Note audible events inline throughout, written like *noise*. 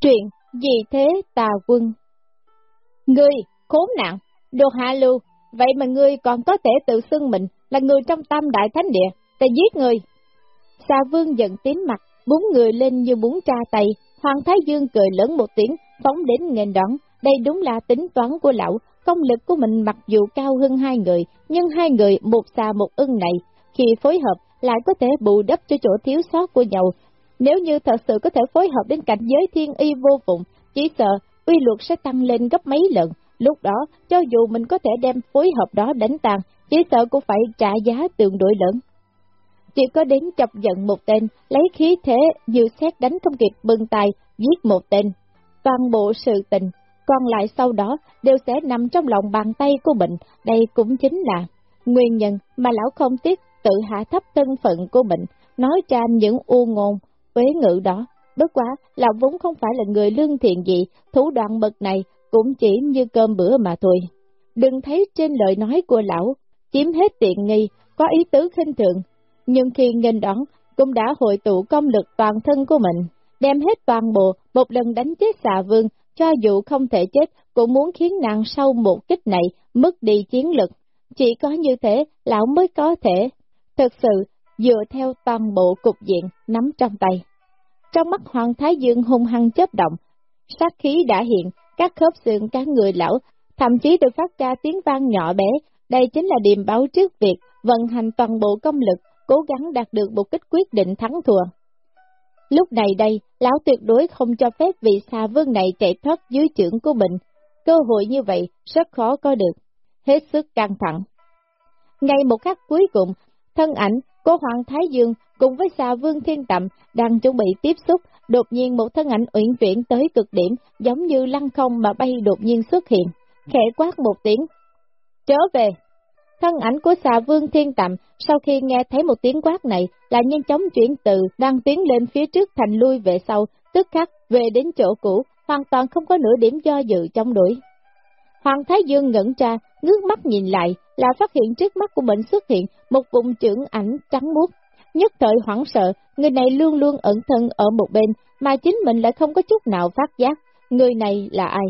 truyện gì thế tà quân? Ngươi, khốn nạn, đồ hạ lưu, vậy mà ngươi còn có thể tự xưng mình là người trong tam đại thánh địa, ta giết ngươi. Xà vương giận tím mặt, bốn người lên như bốn tra tay, Hoàng Thái Dương cười lớn một tiếng, phóng đến nghênh đón, đây đúng là tính toán của lão, công lực của mình mặc dù cao hơn hai người, nhưng hai người một xà một ưng này, khi phối hợp lại có thể bù đắp cho chỗ thiếu sót của nhau. Nếu như thật sự có thể phối hợp đến cảnh giới thiên y vô phụng, chỉ sợ uy luật sẽ tăng lên gấp mấy lần. Lúc đó, cho dù mình có thể đem phối hợp đó đánh tàn, chỉ sợ cũng phải trả giá tương đối lớn. Chỉ có đến chọc giận một tên, lấy khí thế như xét đánh không kịp bưng tay, giết một tên. Toàn bộ sự tình, còn lại sau đó đều sẽ nằm trong lòng bàn tay của mình, đây cũng chính là nguyên nhân mà lão không tiếc tự hạ thấp thân phận của mình, nói ra những u ngôn, quế ngữ đó. Bất quá, lão vốn không phải là người lương thiện gì, thủ đoạn mật này cũng chỉ như cơm bữa mà thôi. Đừng thấy trên lời nói của lão, chiếm hết tiện nghi, có ý tứ khinh thường, nhưng khi nghênh đón, cũng đã hội tụ công lực toàn thân của mình, đem hết toàn bộ, một lần đánh chết xà vương, cho dù không thể chết, cũng muốn khiến nàng sau một kích này mất đi chiến lực. Chỉ có như thế, lão mới có thể, thực sự, dựa theo toàn bộ cục diện, nắm trong tay. Trong mắt Hoàng Thái Dương hung hăng chớp động, sát khí đã hiện, các khớp xương các người lão, thậm chí được phát ra tiếng vang nhỏ bé, đây chính là điềm báo trước việc vận hành toàn bộ công lực, cố gắng đạt được một kích quyết định thắng thua. Lúc này đây, lão tuyệt đối không cho phép vị xà vương này chạy thoát dưới trưởng của mình. Cơ hội như vậy rất khó có được, hết sức căng thẳng. Ngay một khắc cuối cùng, thân ảnh của Hoàng Thái Dương cùng với xà vương thiên tầm đang chuẩn bị tiếp xúc, đột nhiên một thân ảnh uyển chuyển tới cực điểm, giống như lăng không mà bay đột nhiên xuất hiện, khẽ quát một tiếng. Trở về! Thân ảnh của xà vương thiên tạm, sau khi nghe thấy một tiếng quát này, là nhanh chóng chuyển từ, đang tiến lên phía trước thành lui về sau, tức khắc về đến chỗ cũ, hoàn toàn không có nửa điểm do dự trong đuổi. Hoàng Thái Dương ngẩn ra, ngước mắt nhìn lại, là phát hiện trước mắt của mình xuất hiện một vùng trưởng ảnh trắng muốt. Nhất thời hoảng sợ, người này luôn luôn ẩn thân ở một bên, mà chính mình lại không có chút nào phát giác, người này là ai.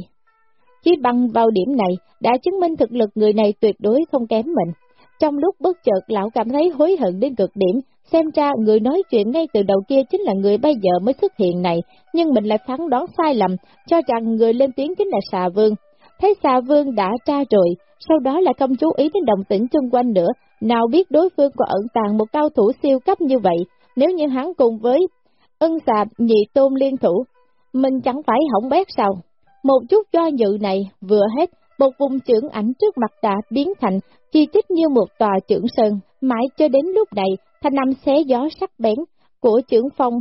Chỉ bằng vào điểm này, đã chứng minh thực lực người này tuyệt đối không kém mình. Trong lúc bất chợt lão cảm thấy hối hận đến cực điểm, xem ra người nói chuyện ngay từ đầu kia chính là người bây giờ mới xuất hiện này, nhưng mình lại phán đoán sai lầm, cho rằng người lên tiếng chính là xà vương. Thấy xà vương đã tra rồi, sau đó lại không chú ý đến động tĩnh chung quanh nữa, nào biết đối phương có ẩn tàng một cao thủ siêu cấp như vậy, nếu như hắn cùng với ân xà nhị tôn liên thủ, mình chẳng phải hỏng bét sao? Một chút do dự này vừa hết, một vùng trưởng ảnh trước mặt đã biến thành chi tích như một tòa trưởng sơn, mãi cho đến lúc này, thanh âm xé gió sắc bén của trưởng phong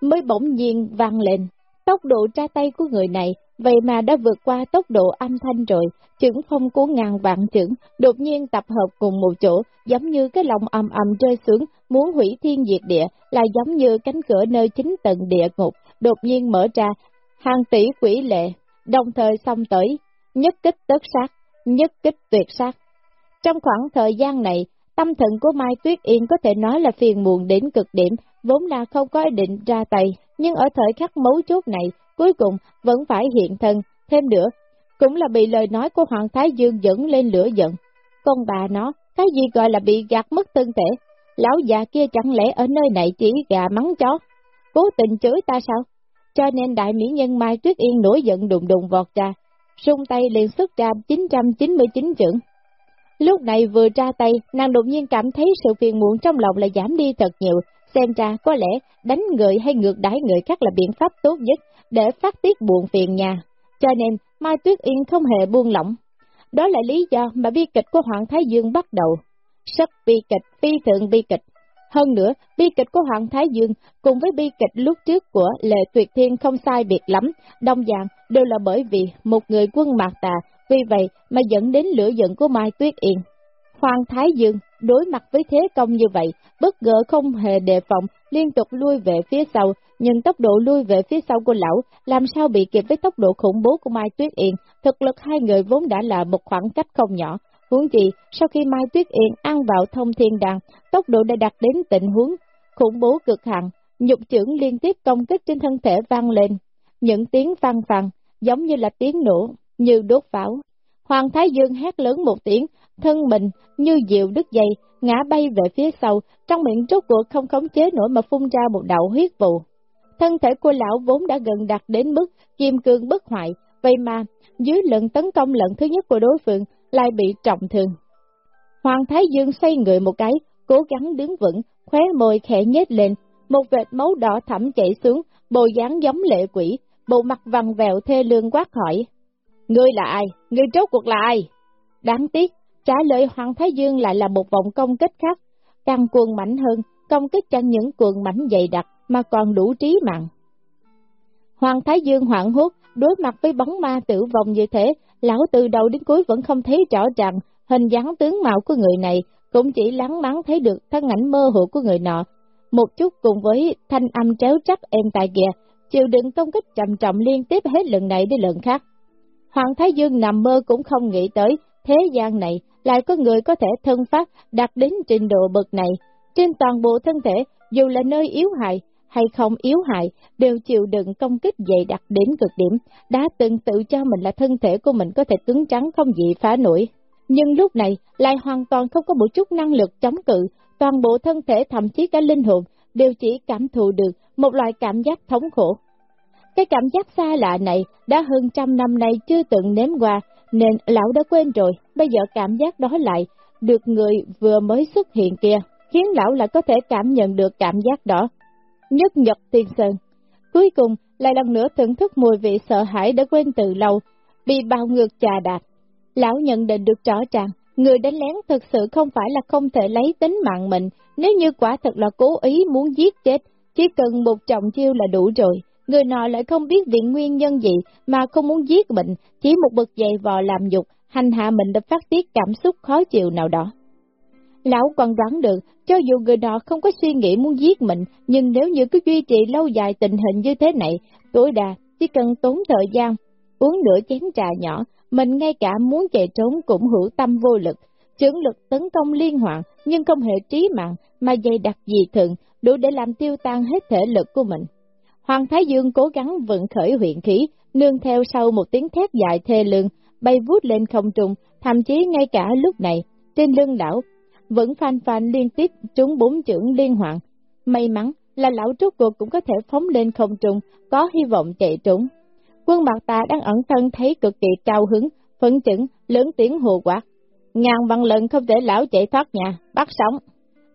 mới bỗng nhiên vang lên. Tốc độ tra tay của người này, vậy mà đã vượt qua tốc độ âm thanh rồi, chưởng phong của ngàn vạn chưởng đột nhiên tập hợp cùng một chỗ, giống như cái lòng ầm ầm rơi xuống, muốn hủy thiên diệt địa, là giống như cánh cửa nơi chính tầng địa ngục, đột nhiên mở ra, hàng tỷ quỷ lệ, đồng thời xong tới, nhất kích tất sát, nhất kích tuyệt sát. Trong khoảng thời gian này, tâm thần của Mai Tuyết Yên có thể nói là phiền muộn đến cực điểm, vốn là không có ý định ra tay, nhưng ở thời khắc mấu chốt này, cuối cùng vẫn phải hiện thân, thêm nữa, cũng là bị lời nói của Hoàng Thái Dương dẫn lên lửa giận. Con bà nó, cái gì gọi là bị gạt mất thân thể, lão già kia chẳng lẽ ở nơi này chỉ gà mắng chó, cố tình chửi ta sao? Cho nên đại mỹ nhân Mai Tuyết Yên nổi giận đùng đùng vọt ra, sung tay liền xuất ra 999 trưởng. Lúc này vừa ra tay, nàng đột nhiên cảm thấy sự phiền muộn trong lòng là giảm đi thật nhiều, xem ra có lẽ đánh người hay ngược đãi người khác là biện pháp tốt nhất để phát tiết buồn phiền nhà. Cho nên, Mai Tuyết Yên không hề buông lỏng. Đó là lý do mà bi kịch của Hoàng Thái Dương bắt đầu. Sắp bi kịch, phi thượng bi kịch, hơn nữa, bi kịch của Hoàng Thái Dương cùng với bi kịch lúc trước của Lệ Tuyệt Thiên không sai biệt lắm, đồng dạng đều là bởi vì một người quân mạc tà, vì vậy mà dẫn đến lửa giận của Mai Tuyết Yên. Hoàng Thái Dương đối mặt với thế công như vậy, bất ngờ không hề đề phòng, liên tục lui về phía sau, nhưng tốc độ lui về phía sau của lão làm sao bị kịp với tốc độ khủng bố của Mai Tuyết Yên, thực lực hai người vốn đã là một khoảng cách không nhỏ, Huống gì, sau khi Mai Tuyết Yên ăn vào thông thiên đàn, tốc độ đã đạt đến tình huống khủng bố cực hạn, nhục trưởng liên tiếp công kích trên thân thể vang lên. những tiếng vang vang, giống như là tiếng nổ, như đốt pháo. Hoàng Thái Dương hét lớn một tiếng, thân mình như diệu đứt dây, ngã bay về phía sau, trong miệng rốt cuộc không khống chế nổi mà phun ra một đạo huyết vụ. Thân thể của lão vốn đã gần đạt đến mức kim cương bất hoại, vậy mà dưới lần tấn công lần thứ nhất của đối phương lại bị trọng thương. Hoàng Thái Dương xoay người một cái, cố gắng đứng vững, khóe môi khẽ nhếch lên, một vệt máu đỏ thẳm chảy xuống, bộ dáng giống lệ quỷ, bộ mặt vằn vẹo thê lương quát hỏi. Ngươi là ai? Ngươi trốt cuộc là ai? Đáng tiếc, trả lời Hoàng Thái Dương lại là một vòng công kích khác, càng cuồng mạnh hơn, công kích chẳng những cuồng mạnh dày đặc mà còn đủ trí mạng. Hoàng Thái Dương hoảng hốt, đối mặt với bóng ma tử vong như thế, lão từ đầu đến cuối vẫn không thấy rõ ràng hình dáng tướng mạo của người này, cũng chỉ lắng mắng thấy được thân ảnh mơ hồ của người nọ. Một chút cùng với thanh âm tréo trắc êm tai kia, chịu đựng công kích trầm trọng liên tiếp hết lần này đến lần khác. Hoàng Thái Dương nằm mơ cũng không nghĩ tới, thế gian này lại có người có thể thân phát đạt đến trình độ bậc này. Trên toàn bộ thân thể, dù là nơi yếu hại hay không yếu hại, đều chịu đựng công kích dày đặc đến cực điểm, đã từng tự cho mình là thân thể của mình có thể cứng trắng không gì phá nổi. Nhưng lúc này lại hoàn toàn không có một chút năng lực chống cự, toàn bộ thân thể thậm chí cả linh hồn đều chỉ cảm thụ được một loại cảm giác thống khổ. Cái cảm giác xa lạ này đã hơn trăm năm nay chưa từng nếm qua, nên lão đã quên rồi, bây giờ cảm giác đó lại được người vừa mới xuất hiện kia, khiến lão lại có thể cảm nhận được cảm giác đó. Nhất nhật tiên sơn, cuối cùng lại lần nữa thưởng thức mùi vị sợ hãi đã quên từ lâu, bị bao ngược trà đạp. Lão nhận định được rõ ràng, người đánh lén thực sự không phải là không thể lấy tính mạng mình, nếu như quả thật là cố ý muốn giết chết, chỉ cần một trọng chiêu là đủ rồi. Người nọ lại không biết viện nguyên nhân gì mà không muốn giết mình, chỉ một bực dày vò làm dục, hành hạ mình đã phát tiết cảm xúc khó chịu nào đó. Lão còn đoán được, cho dù người nọ không có suy nghĩ muốn giết mình, nhưng nếu như cứ duy trì lâu dài tình hình như thế này, tối đa chỉ cần tốn thời gian, uống nửa chén trà nhỏ, mình ngay cả muốn chạy trốn cũng hữu tâm vô lực, trưởng lực tấn công liên hoàn nhưng không hề trí mạng mà dày đặc dị thường, đủ để làm tiêu tan hết thể lực của mình. Hoàng Thái Dương cố gắng vận khởi huyện khí, nương theo sau một tiếng thét dài thê lương, bay vút lên không trung, thậm chí ngay cả lúc này, trên lưng lão, vẫn phan phan liên tiếp trúng bốn trưởng liên hoàn. May mắn là lão trúc cuộc cũng có thể phóng lên không trung, có hy vọng chạy trúng. Quân mặt ta đang ẩn thân thấy cực kỳ cao hứng, phấn chững, lớn tiếng hồ quát. Ngàn bằng lần không thể lão chạy thoát nhà, bắt sống.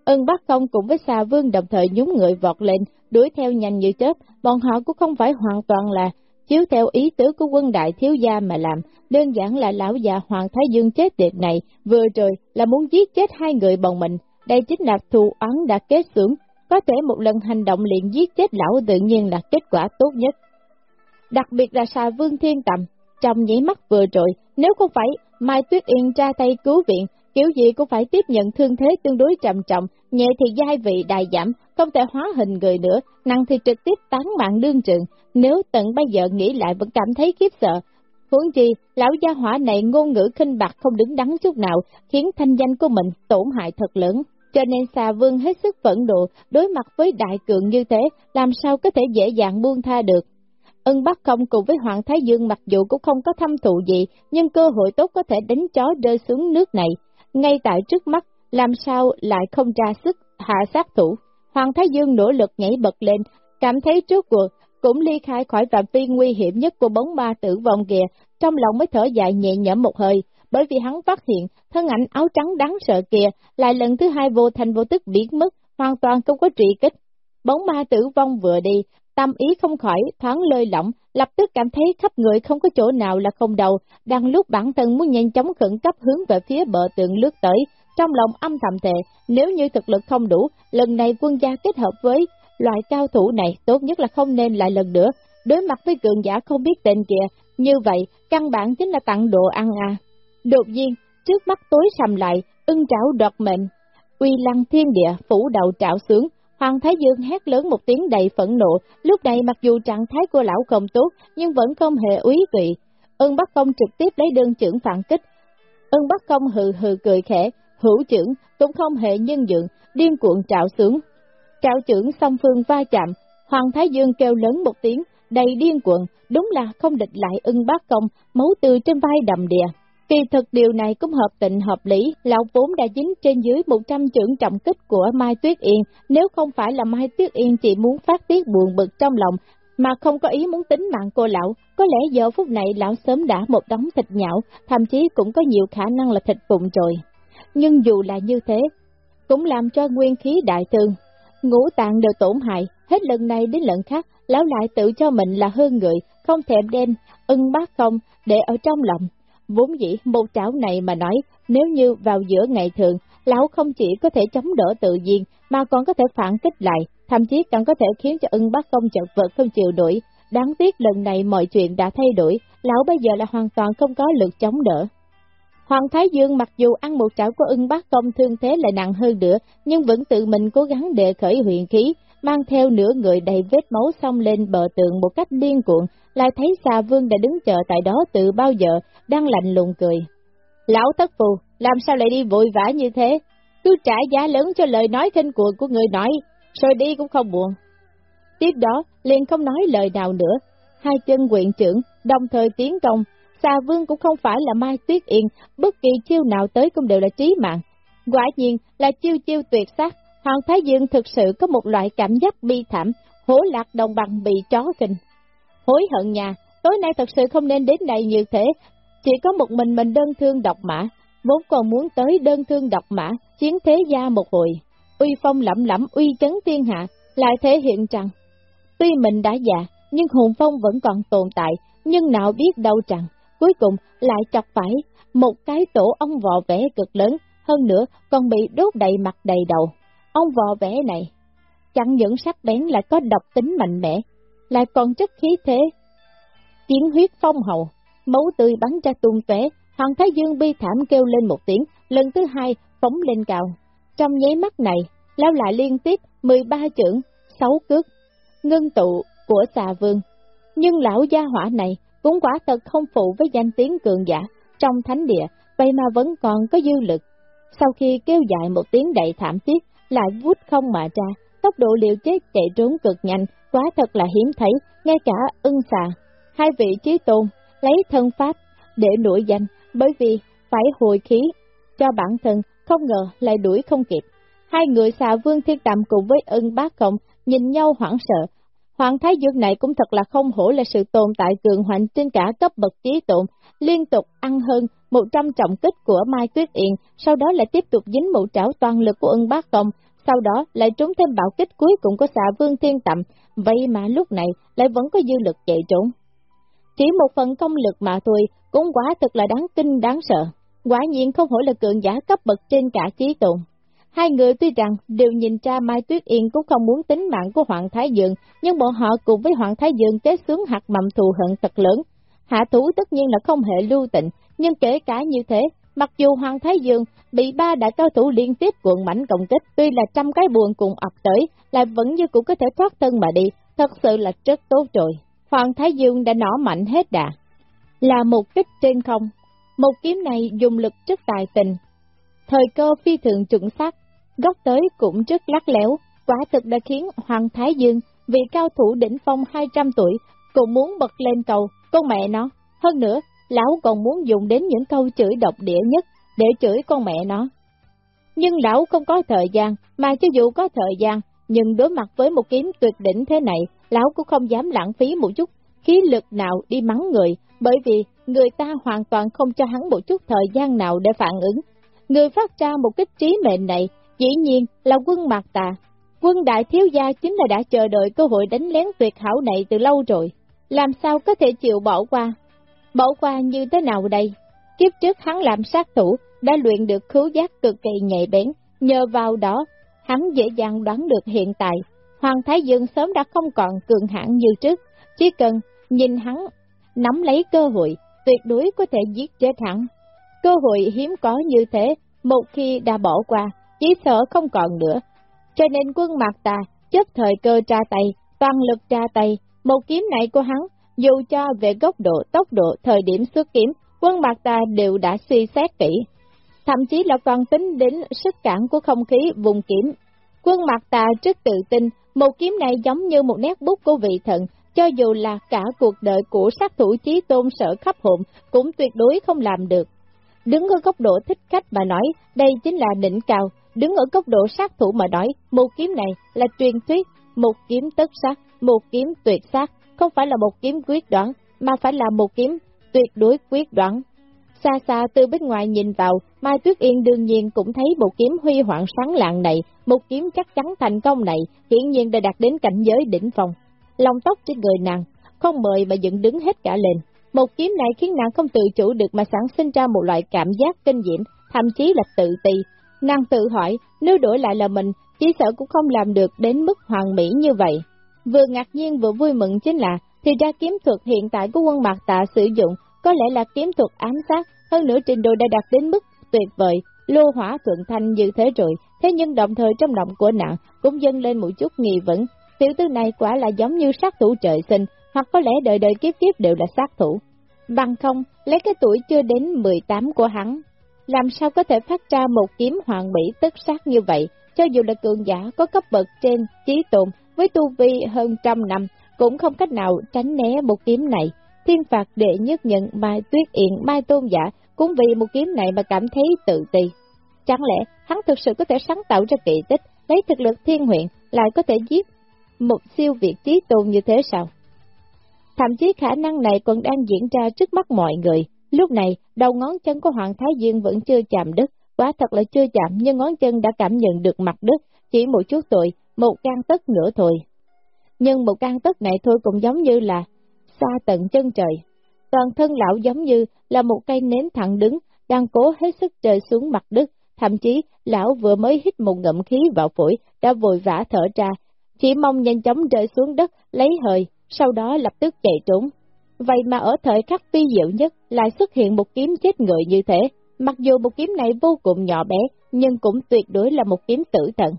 Ân bắt công cùng với xà vương đồng thời nhúng người vọt lên, đuổi theo nhanh như chớp, bọn họ cũng không phải hoàn toàn là chiếu theo ý tứ của quân đại thiếu gia mà làm, đơn giản là lão già Hoàng Thái Dương chết tiệt này, vừa rồi là muốn giết chết hai người bọn mình, đây chính là thù oán đã kết xưởng, có thể một lần hành động liền giết chết lão tự nhiên là kết quả tốt nhất. Đặc biệt là xà vương thiên tầm, trong nhảy mắt vừa rồi, nếu không phải Mai Tuyết Yên ra tay cứu viện, kiểu gì cũng phải tiếp nhận thương thế tương đối trầm trọng, nhẹ thì giai vị đại giảm, không thể hóa hình người nữa, năng thì trực tiếp tán mạng đương trường, nếu tận bây giờ nghĩ lại vẫn cảm thấy khiếp sợ. Huống chi, lão gia hỏa này ngôn ngữ khinh bạc không đứng đắn chút nào, khiến thanh danh của mình tổn hại thật lớn. Cho nên xà vương hết sức phẫn nộ, đối mặt với đại cường như thế, làm sao có thể dễ dàng buông tha được. Ân Bắc Công cùng với Hoàng Thái Dương mặc dù cũng không có thâm thụ gì, nhưng cơ hội tốt có thể đánh chó rơi xuống nước này. Ngay tại trước mắt, làm sao lại không ra sức hạ sát thủ. Hoàng Thái Dương nỗ lực nhảy bật lên, cảm thấy trước cuộc cũng ly khai khỏi phạm vi nguy hiểm nhất của bóng ma tử vong kìa, trong lòng mới thở dài nhẹ nhõm một hơi, bởi vì hắn phát hiện thân ảnh áo trắng đáng sợ kìa lại lần thứ hai vô thành vô tức biến mất, hoàn toàn không có trị kích. Bóng ma tử vong vừa đi, tâm ý không khỏi thoáng lơi lỏng, lập tức cảm thấy khắp người không có chỗ nào là không đầu, đang lúc bản thân muốn nhanh chóng khẩn cấp hướng về phía bờ tường lướt tới, trong lòng âm thầm thề, nếu như thực lực không đủ, lần này quân gia kết hợp với loại cao thủ này tốt nhất là không nên lại lần nữa, đối mặt với cường giả không biết tên kìa, như vậy căn bản chính là tặng độ ăn à. Đột nhiên, trước mắt tối sầm lại, ưng trảo đoạt mệnh, uy lăng thiên địa phủ đầu trảo sướng, Hoàng Thái Dương hét lớn một tiếng đầy phẫn nộ, lúc này mặc dù trạng thái của lão không tốt, nhưng vẫn không hề úy vị. Ưng Bắc Công trực tiếp lấy đơn trưởng phản kích. Ưng Bắc Công hừ hừ cười khẽ, hữu trưởng cũng không hề nhân dượng, điên cuộn trạo sướng. Trạo trưởng song phương va chạm, Hoàng Thái Dương kêu lớn một tiếng, đầy điên cuộn đúng là không địch lại ưng bác công, máu tươi trên vai đầm đìa. Kỳ thực điều này cũng hợp tình hợp lý, lão vốn đã dính trên dưới 100 trưởng trọng kích của Mai Tuyết Yên, nếu không phải là Mai Tuyết Yên chỉ muốn phát tiết buồn bực trong lòng, mà không có ý muốn tính mạng cô lão, có lẽ giờ phút này lão sớm đã một đống thịt nhão, thậm chí cũng có nhiều khả năng là thịt bụng rồi. Nhưng dù là như thế, cũng làm cho nguyên khí đại thương, ngũ tạng đều tổn hại, hết lần này đến lần khác, lão lại tự cho mình là hơn người, không thèm đen, ưng bác không, để ở trong lòng. Vốn dĩ một chảo này mà nói, nếu như vào giữa ngày thường, lão không chỉ có thể chống đỡ tự nhiên, mà còn có thể phản kích lại, thậm chí còn có thể khiến cho ưng bác công chật vật không chịu nổi. Đáng tiếc lần này mọi chuyện đã thay đổi, lão bây giờ là hoàn toàn không có lực chống đỡ. Hoàng Thái Dương mặc dù ăn một chảo của ưng bác công thương thế lại nặng hơn nữa, nhưng vẫn tự mình cố gắng để khởi huyền khí, mang theo nửa người đầy vết máu xông lên bờ tường một cách điên cuộn, lại thấy xà vương đã đứng chờ tại đó từ bao giờ, đang lạnh lùng cười. Lão thất phù, làm sao lại đi vội vã như thế? Cứ trả giá lớn cho lời nói khinh cuồng của người nói, rồi đi cũng không buồn. Tiếp đó, liền không nói lời nào nữa, hai chân quyện trưởng, đồng thời tiến công, xà vương cũng không phải là Mai Tuyết Yên, bất kỳ chiêu nào tới cũng đều là trí mạng. Quả nhiên là chiêu chiêu tuyệt sắc, Hoàng Thái Dương thực sự có một loại cảm giác bi thảm, hổ lạc đồng bằng bị chó kinh. Hối hận nhà, tối nay thật sự không nên đến đây như thế, chỉ có một mình mình đơn thương độc mã, vốn còn muốn tới đơn thương độc mã, chiến thế gia một hồi. Uy phong lẫm lẫm uy chấn thiên hạ, lại thể hiện rằng, tuy mình đã già, nhưng hồn phong vẫn còn tồn tại, nhưng nào biết đâu rằng, cuối cùng lại chọc phải một cái tổ ong vò vẽ cực lớn, hơn nữa còn bị đốt đầy mặt đầy đầu. Ong vò vẽ này, chẳng những sắc bén lại có độc tính mạnh mẽ, lại còn chất khí thế. Chiến huyết phong hầu, máu tươi bắn ra tung tóe, Hoàng Thái Dương bi thảm kêu lên một tiếng, lần thứ hai phóng lên cao. Trong nháy mắt này, lao lại liên tiếp 13 trưởng, 6 cước, ngân tụ của xà vương. Nhưng lão gia hỏa này cũng quả thật không phụ với danh tiếng cường giả trong thánh địa, vậy mà vẫn còn có dư lực. Sau khi kêu dài một tiếng đầy thảm thiết, lại vút không mà ra, tốc độ liều chết chạy trốn cực nhanh, quá thật là hiếm thấy, ngay cả ưng xà. Hai vị trí tôn lấy thân pháp để nổi danh, bởi vì phải hồi khí cho bản thân, không ngờ lại đuổi không kịp. Hai người xà vương thiên tạm cùng với ưng bác cộng, nhìn nhau hoảng sợ. Hoàng Thái Dương này cũng thật là không hổ là sự tồn tại cường hoành trên cả cấp bậc trí tụng, liên tục ăn hơn 100 trọng kích của Mai Tuyết Yên, sau đó lại tiếp tục dính mũ trảo toàn lực của ưng bác công, sau đó lại trúng thêm bạo kích cuối cùng của xạ vương thiên tậm, vậy mà lúc này lại vẫn có dư lực chạy trốn. Chỉ một phần công lực mà thôi, cũng quá thật là đáng kinh đáng sợ. Quả nhiên không hổ là cường giả cấp bậc trên cả trí tụng. Hai người tuy rằng đều nhìn ra Mai Tuyết Yên cũng không muốn tính mạng của Hoàng Thái Dương, nhưng bọn họ cùng với Hoàng Thái Dương kết xuống hạt mầm thù hận thật lớn. Hạ thủ tất nhiên là không hề lưu tịnh, nhưng kể cả như thế, mặc dù Hoàng Thái Dương bị ba đại cao thủ liên tiếp cuộn mảnh công kích, tuy là trăm cái buồn cùng ập tới, lại vẫn như cũng có thể thoát thân mà đi, thật sự là rất tốt rồi. Hoàng Thái Dương đã nỏ mạnh hết đà, là một kích trên không. Một kiếm này dùng lực rất tài tình, thời cơ phi thường chuẩn xác, góc tới cũng rất lắc léo, quả thực đã khiến Hoàng Thái Dương, vị cao thủ đỉnh phong 200 tuổi, cũng muốn bật lên cầu, con mẹ nó. Hơn nữa, lão còn muốn dùng đến những câu chửi độc địa nhất để chửi con mẹ nó. Nhưng lão không có thời gian, mà cho dù có thời gian, nhưng đối mặt với một kiếm tuyệt đỉnh thế này, lão cũng không dám lãng phí một chút khí lực nào đi mắng người, bởi vì người ta hoàn toàn không cho hắn một chút thời gian nào để phản ứng. Người phát ra một kích trí mệnh này, dĩ nhiên là quân Mạc Tà. Quân đại thiếu gia chính là đã chờ đợi cơ hội đánh lén tuyệt hảo này từ lâu rồi. Làm sao có thể chịu bỏ qua? Bỏ qua như thế nào đây? Kiếp trước hắn làm sát thủ, đã luyện được khứu giác cực kỳ nhạy bén, nhờ vào đó, hắn dễ dàng đoán được hiện tại, Hoàng Thái Dương sớm đã không còn cường hãn như trước, chỉ cần nhìn hắn nắm lấy cơ hội, tuyệt đối có thể giết chết hắn. Cơ hội hiếm có như thế, một khi đã bỏ qua, chỉ sợ không còn nữa. Cho nên quân Mạc Tà chấp thời cơ tra tay, toàn lực tra tay, một kiếm này của hắn, dù cho về góc độ, tốc độ, thời điểm xuất kiếm, quân Mạc Tà đều đã suy xét kỹ. Thậm chí là còn tính đến sức cản của không khí vùng kiếm. Quân Mạc Tà rất tự tin, một kiếm này giống như một nét bút của vị thần, cho dù là cả cuộc đời của sát thủ chí tôn sở khắp hồn, cũng tuyệt đối không làm được. Đứng ở góc độ thích khách mà nói, đây chính là đỉnh cao, đứng ở góc độ sát thủ mà nói, một kiếm này là truyền thuyết, một kiếm tất sát, một kiếm tuyệt sát, không phải là một kiếm quyết đoán, mà phải là một kiếm tuyệt đối quyết đoán. Xa xa từ bên ngoài nhìn vào, Mai Tuyết Yên đương nhiên cũng thấy một kiếm huy hoàng sáng lạng này, một kiếm chắc chắn thành công này, hiển nhiên đã đạt đến cảnh giới đỉnh phong. Lòng tóc trên người nàng, không mời mà dựng đứng hết cả lên. Một kiếm này khiến nàng không tự chủ được mà sản sinh ra một loại cảm giác kinh diễm, thậm chí là tự ti. Nàng tự hỏi, nếu đổi lại là mình, chỉ sợ cũng không làm được đến mức hoàn mỹ như vậy. Vừa ngạc nhiên vừa vui mừng chính là, thì ra kiếm thuật hiện tại của quân mạc tạ sử dụng có lẽ là kiếm thuật ám sát, hơn nữa trình độ đã đạt đến mức tuyệt vời, lô hỏa thuận thanh như thế rồi, thế nhưng đồng thời trong lòng của nàng cũng dâng lên một chút nghi vấn, tiểu tư này quả là giống như sát thủ trời sinh, hoặc có lẽ đời đời kiếp kiếp đều là sát thủ. Bằng không, lấy cái tuổi chưa đến 18 của hắn, làm sao có thể phát ra một kiếm hoàng mỹ tức sát như vậy, cho dù là cường giả có cấp bậc trên trí tồn với tu vi hơn trăm năm, cũng không cách nào tránh né một kiếm này. Thiên phạt đệ nhất nhận Mai Tuyết Yện, Mai Tôn Giả cũng vì một kiếm này mà cảm thấy tự ti. Chẳng lẽ hắn thực sự có thể sáng tạo ra kỳ tích, lấy thực lực thiên huyện lại có thể giết một siêu việt trí tôn như thế sao? Thậm chí khả năng này còn đang diễn ra trước mắt mọi người. Lúc này, đầu ngón chân của Hoàng Thái Dương vẫn chưa chạm đất, quá thật là chưa chạm nhưng ngón chân đã cảm nhận được mặt đất, chỉ một chút tuổi, một can tất nữa thôi. Nhưng một can tất này thôi cũng giống như là xa tận chân trời. Toàn thân lão giống như là một cây nến thẳng đứng, đang cố hết sức trời xuống mặt đất, thậm chí lão vừa mới hít một ngậm khí vào phổi, đã vội vã thở ra, chỉ mong nhanh chóng rơi xuống đất, lấy hơi, sau đó lập tức chạy trốn. Vậy mà ở thời khắc vi diệu nhất lại xuất hiện một kiếm chết người như thế, mặc dù một kiếm này vô cùng nhỏ bé, nhưng cũng tuyệt đối là một kiếm tử thần.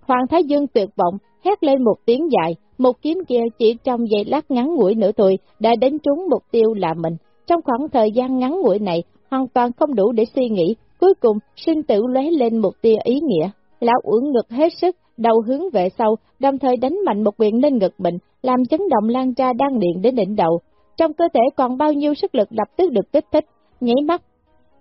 Hoàng Thái Dương tuyệt vọng, hét lên một tiếng dài, một kiếm kia chỉ trong giây lát ngắn ngủi nữa thôi đã đánh trúng mục tiêu là mình. Trong khoảng thời gian ngắn ngủi này, hoàn toàn không đủ để suy nghĩ, cuối cùng sinh tử lóe lên một tia ý nghĩa. Lão uổng ngực hết sức, đầu hướng về sau, đồng thời đánh mạnh một quyền lên ngực mình, làm chấn động lan ra đang điện đến đỉnh đầu. Trong cơ thể còn bao nhiêu sức lực lập tức được kích thích, nháy mắt.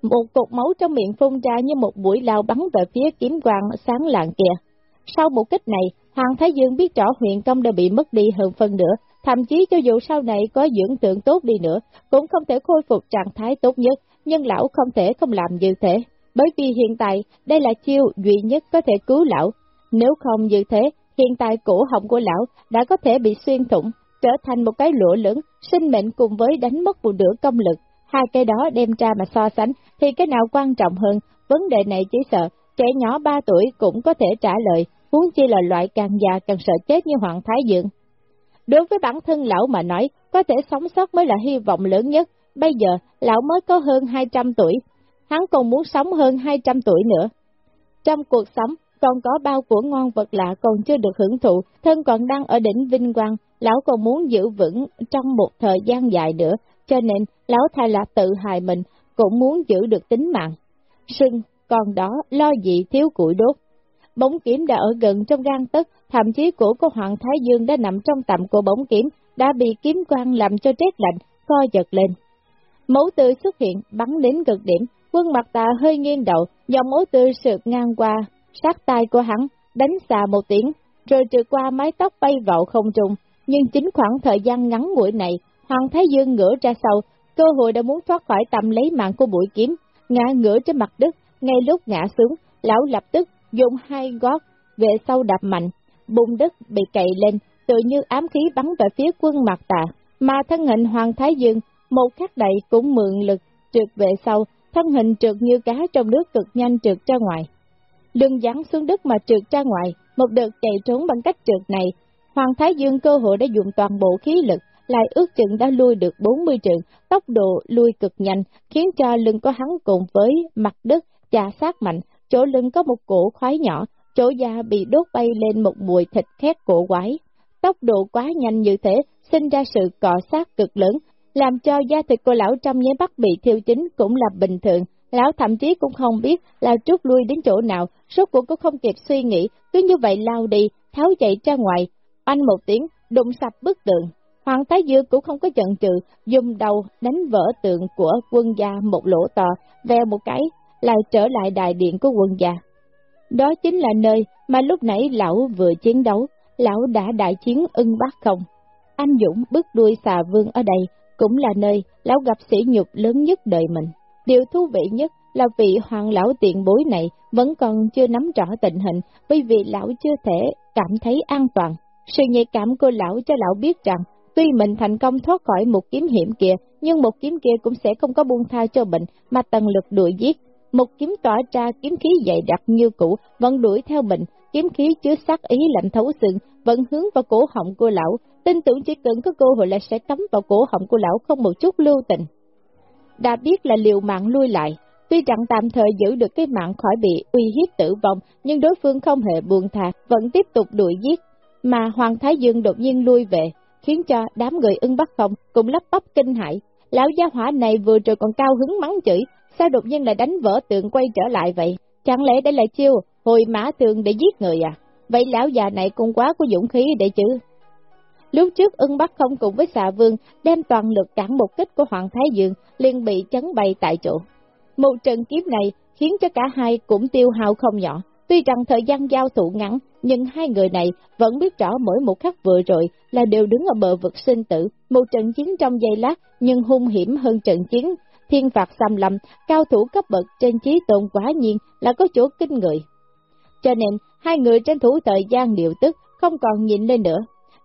Một cục máu trong miệng phun ra như một mũi lao bắn về phía kiếm quang sáng lạng kia. Sau một kích này, Hoàng Thái Dương biết rõ huyện công đã bị mất đi hơn phần nữa, thậm chí cho dù sau này có dưỡng tượng tốt đi nữa, cũng không thể khôi phục trạng thái tốt nhất, nhưng lão không thể không làm như thế. Bởi vì hiện tại, đây là chiêu duy nhất có thể cứu lão. Nếu không như thế, hiện tại cổ họng của lão đã có thể bị xuyên thủng, trở thành một cái lũa lớn, sinh mệnh cùng với đánh mất một nửa công lực. Hai cái đó đem ra mà so sánh, thì cái nào quan trọng hơn, vấn đề này chỉ sợ, trẻ nhỏ 3 tuổi cũng có thể trả lời, huống chi là loại càng già càng sợ chết như Hoàng Thái Dương. Đối với bản thân lão mà nói, có thể sống sót mới là hy vọng lớn nhất, bây giờ lão mới có hơn 200 tuổi, hắn còn muốn sống hơn 200 tuổi nữa. Trong cuộc sống, còn có bao của ngon vật lạ còn chưa được hưởng thụ, thân còn đang ở đỉnh vinh quang, lão còn muốn giữ vững trong một thời gian dài nữa, cho nên lão thay là tự hại mình, cũng muốn giữ được tính mạng. Sưng, còn đó lo gì thiếu củi đốt. Bóng kiếm đã ở gần trong gan tất, thậm chí của cô Hoàng Thái Dương đã nằm trong tầm của bóng kiếm, đã bị kiếm quang làm cho rét lạnh, co giật lên. Máu tươi xuất hiện, bắn đến cực điểm, quân mặt tà hơi nghiêng đầu, dòng máu tươi sượt ngang qua, sát tay của hắn, đánh xà một tiếng, rồi trượt qua mái tóc bay vào không trung. Nhưng chính khoảng thời gian ngắn ngủi này, Hoàng Thái Dương ngửa ra sau, cơ hội đã muốn thoát khỏi tầm lấy mạng của bụi kiếm, ngã ngửa trên mặt đất, ngay lúc ngã xuống, lão lập tức dùng hai gót về sau đạp mạnh, bụng đất bị cậy lên, tự như ám khí bắn về phía quân mặt tà, mà thân hình Hoàng Thái Dương, một khắc đầy cũng mượn lực trượt về sau, thân hình trượt như cá trong nước cực nhanh trượt ra ngoài. Lưng dán xuống đất mà trượt ra ngoài, một đợt chạy trốn bằng cách trượt này, Hoàng Thái Dương cơ hội đã dùng toàn bộ khí lực, lại ước chừng đã lui được 40 trượng tốc độ lui cực nhanh, khiến cho lưng của hắn cùng với mặt đất chà sát mạnh, chỗ lưng có một cổ khoái nhỏ, chỗ da bị đốt bay lên một mùi thịt khét cổ quái. Tốc độ quá nhanh như thế, sinh ra sự cọ sát cực lớn, làm cho da thịt của lão trong nháy bắt bị thiêu chính cũng là bình thường. Lão thậm chí cũng không biết là trút lui đến chỗ nào, suốt cuộc cũng không kịp suy nghĩ, cứ như vậy lao đi, tháo chạy ra ngoài, anh một tiếng, đụng sập bức tường. Hoàng Thái dư cũng không có chần chừ, dùng đầu đánh vỡ tượng của quân gia một lỗ to, veo một cái, lại trở lại đại điện của quân gia. Đó chính là nơi mà lúc nãy lão vừa chiến đấu, lão đã đại chiến ưng bác không. Anh Dũng bước đuôi xà vương ở đây, cũng là nơi lão gặp sỉ nhục lớn nhất đời mình. Điều thú vị nhất là vị hoàng lão tiện bối này vẫn còn chưa nắm rõ tình hình, bởi vì lão chưa thể cảm thấy an toàn. Sự nhạy cảm của lão cho lão biết rằng, tuy mình thành công thoát khỏi một kiếm hiểm kia, nhưng một kiếm kia cũng sẽ không có buông tha cho mình mà tần lực đuổi giết. Một kiếm tỏa ra kiếm khí dày đặc như cũ, vẫn đuổi theo mình, kiếm khí chứa sắc ý lạnh thấu xương, vẫn hướng vào cổ họng của lão, tin tưởng chỉ cần có cơ hội là sẽ cắm vào cổ họng của lão không một chút lưu tình. Đã biết là liều mạng lui lại, tuy rằng tạm thời giữ được cái mạng khỏi bị uy hiếp tử vong, nhưng đối phương không hề buồn thà, vẫn tiếp tục đuổi giết, mà Hoàng Thái Dương đột nhiên lui về, khiến cho đám người ưng bắt không cũng lắp bắp kinh hãi. Lão gia hỏa này vừa rồi còn cao hứng mắng chửi, sao đột nhiên lại đánh vỡ tượng quay trở lại vậy? Chẳng lẽ đây là chiêu hồi mã tường để giết người à? Vậy lão già này cũng quá có dũng khí để chứ? Lúc trước ưng bắt không cùng với xà vương đem toàn lực cản một kích của Hoàng Thái Dương liền bị chấn bay tại chỗ. Một trận kiếm này khiến cho cả hai cũng tiêu hao không nhỏ. Tuy rằng thời gian giao thủ ngắn, nhưng hai người này vẫn biết rõ mỗi một khắc vừa rồi là đều đứng ở bờ vực sinh tử. Một trận chiến trong giây lát, nhưng hung hiểm hơn trận chiến thiên phạt xâm lâm, cao thủ cấp bậc trên trí tôn quá nhiên là có chỗ kinh người. Cho nên, hai người tranh thủ thời gian điều tức, không còn nhìn lên nữa.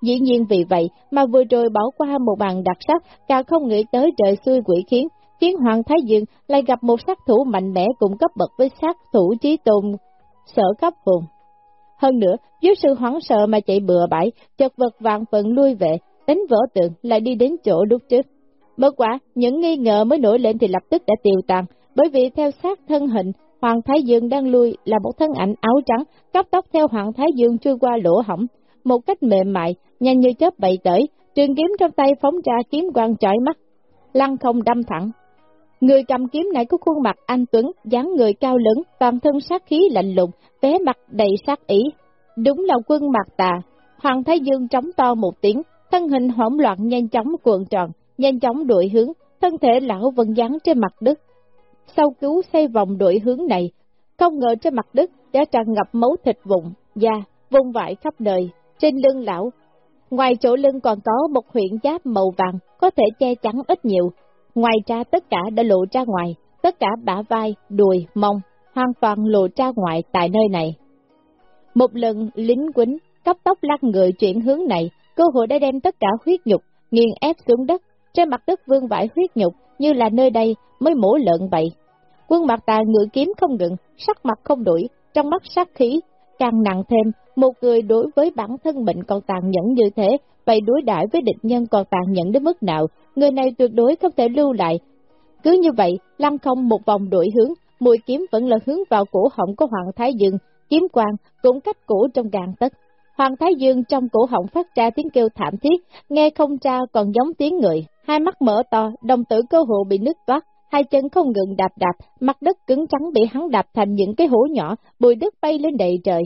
Dĩ nhiên vì vậy mà vừa rồi bỏ qua một bàn đặc sắc, càng không nghĩ tới trời xui quỷ khiến, khiến Hoàng Thái Dương lại gặp một sát thủ mạnh mẽ cùng cấp bậc với sát thủ trí tôn sở cấp vùng. Hơn nữa, dưới sự hoảng sợ mà chạy bừa bãi, chật vật vàng phận lui về, đánh vỡ tượng lại đi đến chỗ đúc trước. Bất quả, những nghi ngờ mới nổi lên thì lập tức đã tiêu tan, bởi vì theo sát thân hình, Hoàng Thái Dương đang lui là một thân ảnh áo trắng, cấp tóc theo Hoàng Thái Dương trôi qua lỗ hỏng, một cách mềm mại, nhanh như chớp bậy tới, trường kiếm trong tay phóng ra kiếm quang chói mắt, lăng không đâm thẳng. Người cầm kiếm này có khuôn mặt anh Tuấn, dáng người cao lớn, toàn thân sát khí lạnh lùng, vé mặt đầy sát ý. Đúng là quân mặt tà, Hoàng Thái Dương trống to một tiếng, thân hình hỗn loạn nhanh chóng cuộn tròn, nhanh chóng đuổi hướng, thân thể lão vẫn dán trên mặt đất. Sau cứu xoay vòng đuổi hướng này, không ngờ trên mặt đất đã tràn ngập máu thịt vụn, da, vung vãi khắp đời. Trên lưng lão, ngoài chỗ lưng còn có một huyện giáp màu vàng, có thể che chắn ít nhiều. Ngoài ra tất cả đã lộ ra ngoài, tất cả bả vai, đùi, mông, hoàn toàn lộ ra ngoài tại nơi này. Một lần lính quýnh, cấp tóc lăn người chuyển hướng này, cơ hội đã đem tất cả huyết nhục, nghiền ép xuống đất, trên mặt đất vương vãi huyết nhục như là nơi đây mới mổ lợn vậy. Quân mặt tà ngựa kiếm không ngừng, sắc mặt không đuổi, trong mắt sát khí, càng nặng thêm, một người đối với bản thân mình còn tàn nhẫn như thế, vậy đối đãi với địch nhân còn tàn nhẫn đến mức nào, người này tuyệt đối không thể lưu lại. Cứ như vậy, lăng không một vòng đổi hướng, mũi kiếm vẫn là hướng vào cổ họng của Hoàng Thái Dương, kiếm quang cũng cách cổ trong gàn tất. Hoàng Thái Dương trong cổ họng phát ra tiếng kêu thảm thiết, nghe không ra còn giống tiếng người, hai mắt mở to, đồng tử cơ hộ bị nứt toát, hai chân không ngừng đạp đạp, mặt đất cứng trắng bị hắn đạp thành những cái hố nhỏ, bụi đất bay lên đầy trời.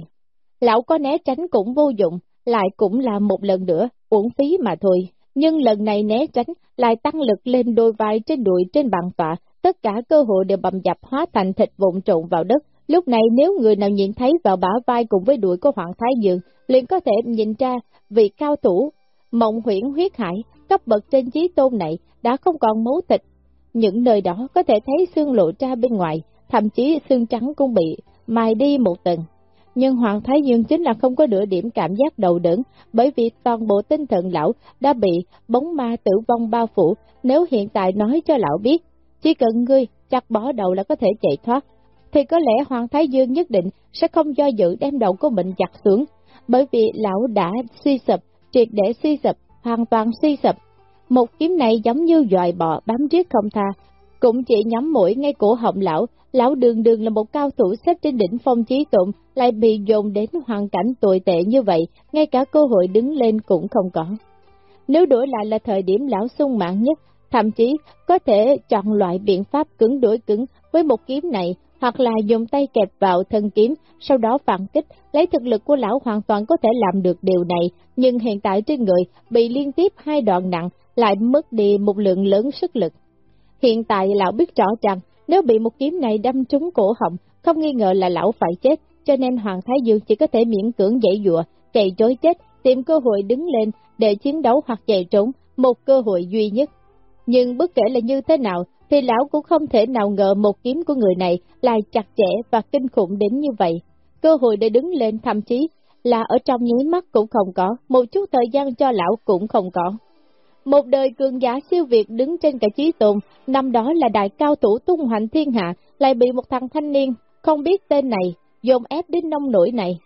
Lão có né tránh cũng vô dụng, lại cũng là một lần nữa, uổng phí mà thôi. Nhưng lần này né tránh lại tăng lực lên đôi vai trên đùi trên bàn tọa, tất cả cơ hội đều bầm dập hóa thành thịt vụn trộn vào đất. Lúc này nếu người nào nhìn thấy vào bả vai cùng với đuổi của Hoàng Thái Dương, liền có thể nhìn ra vị cao thủ, mộng huyễn huyết hải, cấp bậc trên chí tôn này đã không còn máu thịt. Những nơi đó có thể thấy xương lộ ra bên ngoài, thậm chí xương trắng cũng bị mài đi một tầng. Nhưng Hoàng Thái Dương chính là không có nửa điểm cảm giác đầu đớn, bởi vì toàn bộ tinh thần lão đã bị bóng ma tử vong bao phủ, nếu hiện tại nói cho lão biết, chỉ cần ngươi chặt bỏ đầu là có thể chạy thoát, thì có lẽ Hoàng Thái Dương nhất định sẽ không do dự đem đầu của mình chặt xuống, bởi vì lão đã suy sụp, triệt để suy sụp, hoàn toàn suy sụp. Một kiếm này giống như dòi bọ bám riết không tha, cũng chỉ nhắm mũi ngay cổ họng lão, lão đường đường là một cao thủ xếp trên đỉnh phong trí tụng, lại bị dồn đến hoàn cảnh tồi tệ như vậy, ngay cả cơ hội đứng lên cũng không có. Nếu đổi lại là thời điểm lão sung mạng nhất, thậm chí có thể chọn loại biện pháp cứng đối cứng với một kiếm này, hoặc là dùng tay kẹp vào thân kiếm, sau đó phản kích, lấy thực lực của lão hoàn toàn có thể làm được điều này, nhưng hiện tại trên người bị liên tiếp hai đoạn nặng, lại mất đi một lượng lớn sức lực. Hiện tại lão biết rõ rằng, nếu bị một kiếm này đâm trúng cổ họng, không nghi ngờ là lão phải chết, cho nên Hoàng Thái Dương chỉ có thể miễn cưỡng dãy dụa, chạy chối chết, tìm cơ hội đứng lên để chiến đấu hoặc chạy trốn, một cơ hội duy nhất. Nhưng bất kể là như thế nào, thì lão cũng không thể nào ngờ một kiếm của người này lại chặt chẽ và kinh khủng đến như vậy. Cơ hội để đứng lên thậm chí là ở trong nháy mắt cũng không có, một chút thời gian cho lão cũng không có. Một đời cường giả siêu việt đứng trên cả trí tồn, năm đó là đại cao thủ tung hoành thiên hạ, lại bị một thằng thanh niên, không biết tên này, dồn ép đến nông nổi này.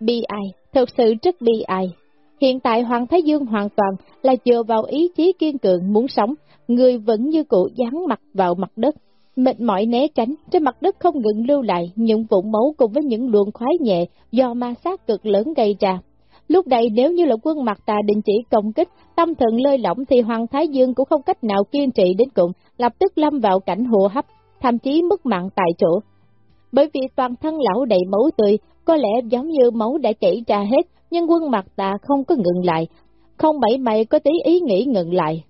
Bi ai, thật sự rất bi ai. Hiện tại Hoàng Thái Dương hoàn toàn là dựa vào ý chí kiên cường muốn sống, người vẫn như cũ dán mặt vào mặt đất. Mệt mỏi né tránh, trên mặt đất không ngừng lưu lại những vụn máu cùng với những luồng khoái nhẹ do ma sát cực lớn gây ra. Lúc này nếu như là quân mặt tà định chỉ công kích, tâm thần lơi lỏng thì Hoàng Thái Dương cũng không cách nào kiên trì đến cùng, lập tức lâm vào cảnh hồ hấp, thậm chí mất mạng tại chỗ. Bởi vì toàn thân lão đầy máu tươi, có lẽ giống như máu đã chảy ra hết, nhưng quân mặt tà không có ngừng lại, không bảy mày có tí ý nghĩ ngừng lại.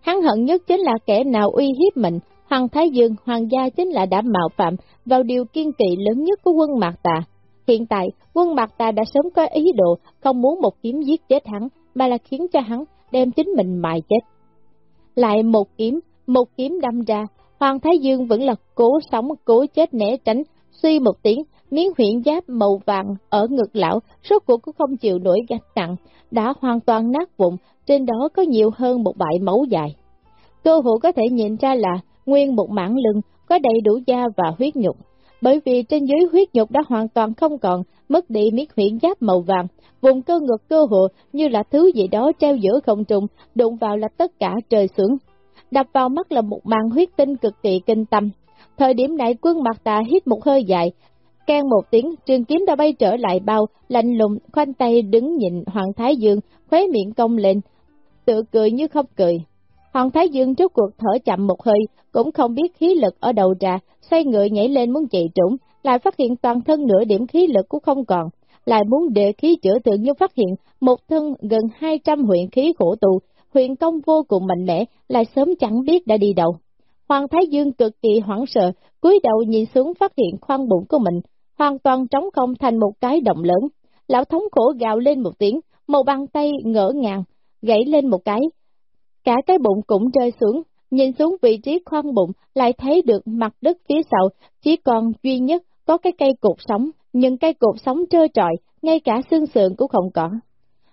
Hắn hận nhất chính là kẻ nào uy hiếp mình, Hoàng Thái Dương, Hoàng gia chính là đã mạo phạm vào điều kiên kỵ lớn nhất của quân Mạc Tà. Hiện tại, quân mặt ta đã sớm có ý đồ không muốn một kiếm giết chết hắn, mà là khiến cho hắn đem chính mình mài chết. Lại một kiếm, một kiếm đâm ra, Hoàng Thái Dương vẫn là cố sống, cố chết né tránh, suy một tiếng, miếng huyện giáp màu vàng ở ngực lão, số cuộc cũng không chịu nổi gạch nặng, đã hoàn toàn nát vụn, trên đó có nhiều hơn một bãi máu dài. Cơ hội có thể nhìn ra là nguyên một mảng lưng có đầy đủ da và huyết nhục, bởi vì trên dưới huyết nhục đã hoàn toàn không còn, mất đi miếng huyện giáp màu vàng, vùng cơ ngực cơ hộ như là thứ gì đó treo giữa không trung, đụng vào là tất cả trời xuống. Đập vào mắt là một màn huyết tinh cực kỳ kinh tâm. Thời điểm này quân mặt tà hít một hơi dài, can một tiếng, trường kiếm đã bay trở lại bao, lạnh lùng, khoanh tay đứng nhìn Hoàng Thái Dương, khóe miệng cong lên, tự cười như không cười. Hoàng Thái Dương trước cuộc thở chậm một hơi, cũng không biết khí lực ở đầu ra, xoay ngựa nhảy lên muốn chạy trũng, lại phát hiện toàn thân nửa điểm khí lực cũng không còn, lại muốn để khí chữa tượng nhưng phát hiện một thân gần 200 huyện khí khổ tù, huyện công vô cùng mạnh mẽ, lại sớm chẳng biết đã đi đâu. Hoàng Thái Dương cực kỳ hoảng sợ, cúi đầu nhìn xuống phát hiện khoang bụng của mình, hoàn toàn trống không thành một cái động lớn. Lão thống khổ gào lên một tiếng, một bàn tay ngỡ ngàng, gãy lên một cái. Cả cái bụng cũng rơi xuống, nhìn xuống vị trí khoang bụng lại thấy được mặt đất phía sau, chỉ còn duy nhất có cái cây cột sống, nhưng cây cột sống trơ trọi, ngay cả xương sườn cũng không có.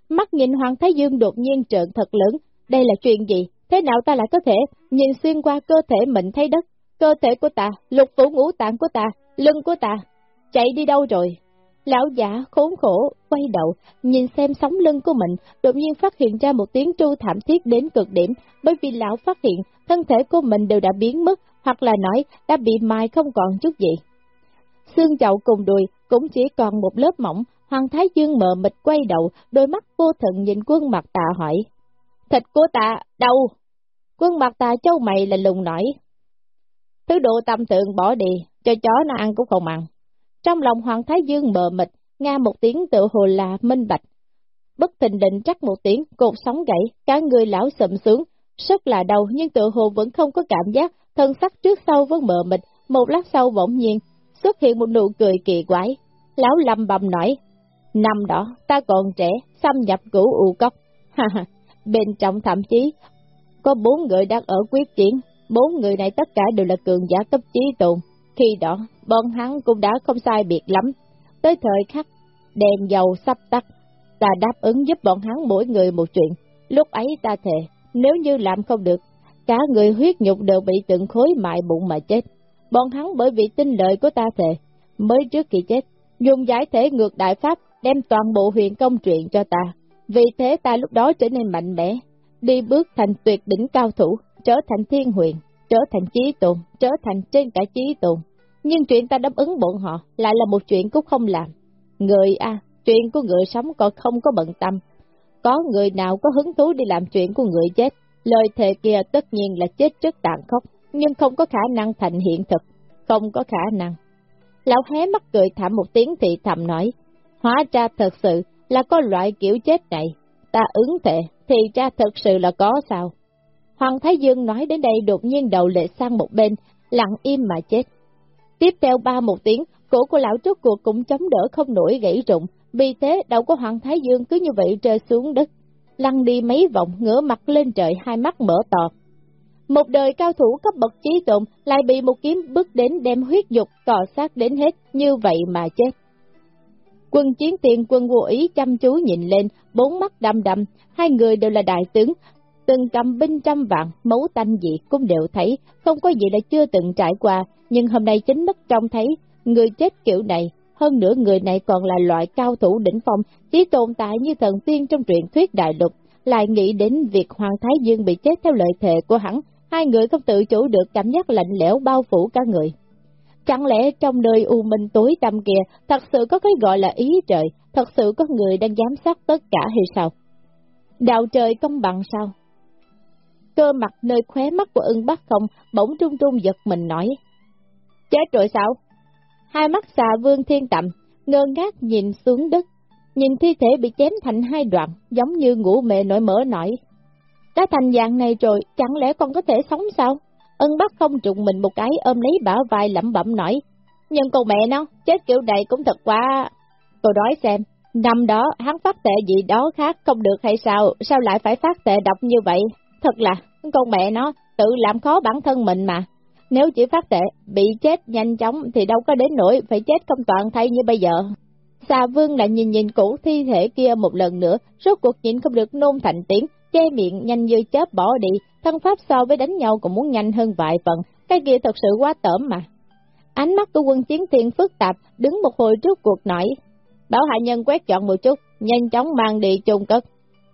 Mắt nhìn Hoàng Thái Dương đột nhiên trợn thật lớn, đây là chuyện gì? Thế nào ta lại có thể nhìn xuyên qua cơ thể mình thấy đất? Cơ thể của ta, lục phủ ngũ tạng của ta, lưng của ta, chạy đi đâu rồi? Lão giả khốn khổ, quay đầu, nhìn xem sóng lưng của mình, đột nhiên phát hiện ra một tiếng tru thảm thiết đến cực điểm, bởi vì lão phát hiện thân thể của mình đều đã biến mất, hoặc là nói đã bị mai không còn chút gì. Xương chậu cùng đùi cũng chỉ còn một lớp mỏng, Hoàng Thái Dương mờ mịt quay đầu, đôi mắt vô thần nhìn quân mặt tạ hỏi. Thịt của ta, đâu? Quân mặt tạ châu mày là lùng nổi. Thứ độ tâm tượng bỏ đi, cho chó nó ăn cũng không ăn. Trong lòng Hoàng Thái Dương mờ mịt, nga một tiếng tự hồ là minh bạch. Bất thình định chắc một tiếng, cột sóng gãy, cả người lão sầm sướng. Rất là đau nhưng tự hồ vẫn không có cảm giác, thân sắc trước sau vẫn mờ mịt, một lát sau bỗng nhiên, xuất hiện một nụ cười kỳ quái. Lão lầm bầm nói, năm đó ta còn trẻ, xâm nhập cửu u cốc, *laughs* ha ha, bên trong thậm chí có bốn người đang ở quyết chiến, bốn người này tất cả đều là cường giả cấp trí tồn, khi đó, bọn hắn cũng đã không sai biệt lắm. Tới thời khắc, đèn dầu sắp tắt, ta đáp ứng giúp bọn hắn mỗi người một chuyện. Lúc ấy ta thề, nếu như làm không được, cả người huyết nhục đều bị từng khối mại bụng mà chết. Bọn hắn bởi vì tin lợi của ta thề, mới trước khi chết, dùng giải thể ngược đại pháp đem toàn bộ huyền công truyện cho ta. Vì thế ta lúc đó trở nên mạnh mẽ, đi bước thành tuyệt đỉnh cao thủ, trở thành thiên huyền, trở thành trí tồn, trở thành trên cả trí tồn nhưng chuyện ta đáp ứng bọn họ lại là một chuyện cũng không làm. Người a, à, chuyện của người sống còn không có bận tâm. Có người nào có hứng thú đi làm chuyện của người chết, lời thề kia tất nhiên là chết rất tàn khốc, nhưng không có khả năng thành hiện thực, không có khả năng. Lão hé mắt cười thảm một tiếng thì thầm nói, hóa ra thật sự là có loại kiểu chết này, ta ứng thệ, thì ra thật sự là có sao. Hoàng Thái Dương nói đến đây đột nhiên đầu lệ sang một bên, lặng im mà chết. Tiếp theo ba một tiếng, cổ của lão trước cuộc cũng chống đỡ không nổi gãy rụng, vì thế đầu của Hoàng Thái Dương cứ như vậy rơi xuống đất, lăn đi mấy vòng, ngửa mặt lên trời hai mắt mở to. Một đời cao thủ cấp bậc trí tụng lại bị một kiếm bước đến đem huyết dục cò sát đến hết, như vậy mà chết. Quân chiến tiền quân vô ý chăm chú nhìn lên, bốn mắt đăm đăm, hai người đều là đại tướng, từng cầm binh trăm vạn, máu tanh gì cũng đều thấy, không có gì là chưa từng trải qua, nhưng hôm nay chính mắt trông thấy, người chết kiểu này, hơn nữa người này còn là loại cao thủ đỉnh phong, chỉ tồn tại như thần tiên trong truyện thuyết đại lục, lại nghĩ đến việc Hoàng Thái Dương bị chết theo lời thề của hắn, hai người không tự chủ được cảm giác lạnh lẽo bao phủ cả người. Chẳng lẽ trong nơi u minh tối tăm kia, thật sự có cái gọi là ý trời, thật sự có người đang giám sát tất cả hay sao? Đạo trời công bằng sao? Cơ mặt nơi khóe mắt của ưng bác không, bỗng trung trung giật mình nói. Chết rồi sao? Hai mắt xà vương thiên tậm, ngơ ngác nhìn xuống đất, nhìn thi thể bị chém thành hai đoạn, giống như ngủ mê nổi mỡ nổi. Đã thành dạng này rồi, chẳng lẽ con có thể sống sao? Ân bắt không trụng mình một cái ôm lấy bả vai lẩm bẩm nói. Nhưng con mẹ nó, chết kiểu này cũng thật quá. Tôi nói xem, năm đó hắn phát tệ gì đó khác không được hay sao, sao lại phải phát tệ độc như vậy? Thật là, con mẹ nó, tự làm khó bản thân mình mà. Nếu chỉ phát tệ, bị chết nhanh chóng thì đâu có đến nỗi phải chết không toàn thay như bây giờ. Xà vương lại nhìn nhìn cũ thi thể kia một lần nữa, rốt cuộc nhìn không được nôn thành tiếng, che miệng nhanh như chớp bỏ đi, thân pháp so với đánh nhau cũng muốn nhanh hơn vài phần, cái kia thật sự quá tởm mà. Ánh mắt của quân chiến thiên phức tạp, đứng một hồi trước cuộc nổi. Bảo hạ nhân quét dọn một chút, nhanh chóng mang đi chôn cất.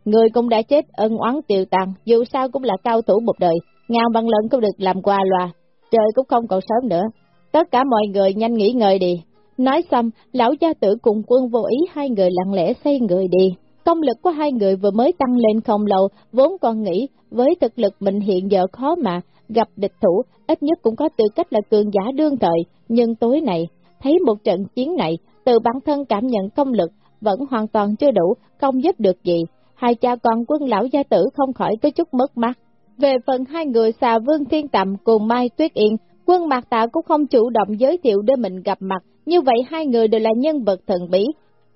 Người cũng đã chết ân oán tiêu tàn, dù sao cũng là cao thủ một đời, ngàn bằng lần cũng được làm qua loa, trời cũng không còn sớm nữa. Tất cả mọi người nhanh nghỉ ngơi đi. Nói xong, lão gia tử cùng quân vô ý hai người lặng lẽ xây người đi. Công lực của hai người vừa mới tăng lên không lâu, vốn còn nghĩ với thực lực mình hiện giờ khó mà, gặp địch thủ, ít nhất cũng có tư cách là cường giả đương thời, nhưng tối này, thấy một trận chiến này, từ bản thân cảm nhận công lực, vẫn hoàn toàn chưa đủ, không giúp được gì. Hai cha con quân lão gia tử không khỏi có chút mất mắt. Về phần hai người xà vương thiên tầm cùng Mai Tuyết Yên, quân mạc tạ cũng không chủ động giới thiệu để mình gặp mặt, như vậy hai người đều là nhân vật thần bí,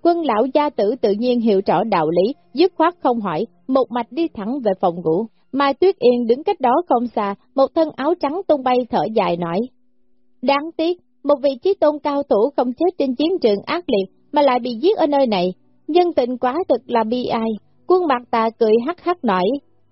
Quân lão gia tử tự nhiên hiểu rõ đạo lý, dứt khoát không hỏi, một mạch đi thẳng về phòng ngủ. Mai Tuyết Yên đứng cách đó không xa, một thân áo trắng tung bay thở dài nói. Đáng tiếc, một vị trí tôn cao thủ không chết trên chiến trường ác liệt, mà lại bị giết ở nơi này. Nhân tình quá thật là bi ai. Quân mặt tà cười hắc hắc nói,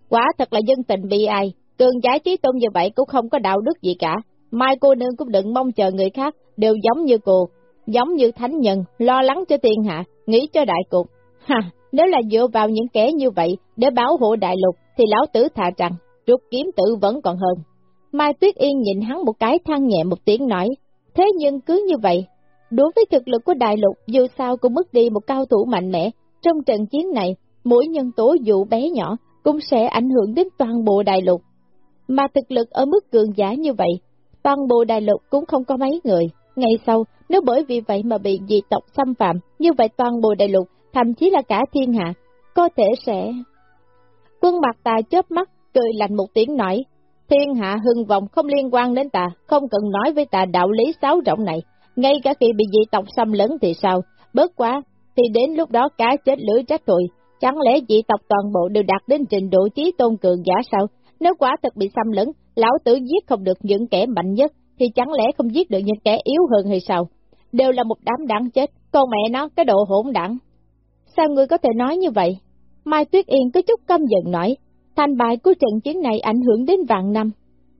quả thật là dân tình bi ai. Cường giải trí tôn như vậy cũng không có đạo đức gì cả. Mai cô nương cũng đừng mong chờ người khác, đều giống như cô, giống như thánh nhân, lo lắng cho thiên hạ, nghĩ cho đại cục. Ha, nếu là dựa vào những kẻ như vậy để bảo hộ đại lục, thì lão tử thà rằng, rút kiếm tự vẫn còn hơn. Mai Tuyết Yên nhìn hắn một cái than nhẹ một tiếng nói, thế nhưng cứ như vậy, đối với thực lực của đại lục dù sao cũng mất đi một cao thủ mạnh mẽ, trong trận chiến này, mỗi nhân tố dù bé nhỏ cũng sẽ ảnh hưởng đến toàn bộ đại lục. Mà thực lực ở mức cường giả như vậy, toàn bộ đại lục cũng không có mấy người. Ngày sau, nếu bởi vì vậy mà bị dị tộc xâm phạm, như vậy toàn bộ đại lục, thậm chí là cả thiên hạ, có thể sẽ... Quân mặt ta chớp mắt, cười lạnh một tiếng nói, thiên hạ hưng vọng không liên quan đến ta, không cần nói với ta đạo lý xáo rộng này, ngay cả khi bị dị tộc xâm lấn thì sao, bớt quá, thì đến lúc đó cá chết lưới trách rồi, chẳng lẽ dị tộc toàn bộ đều đạt đến trình độ trí tôn cường giả sao? Nếu quả thật bị xâm lấn, lão tử giết không được những kẻ mạnh nhất, thì chẳng lẽ không giết được những kẻ yếu hơn hay sao? Đều là một đám đáng chết, con mẹ nó, cái độ hỗn đảng. Sao ngươi có thể nói như vậy? Mai Tuyết Yên có chút căm giận nói, thành bại của trận chiến này ảnh hưởng đến vạn năm.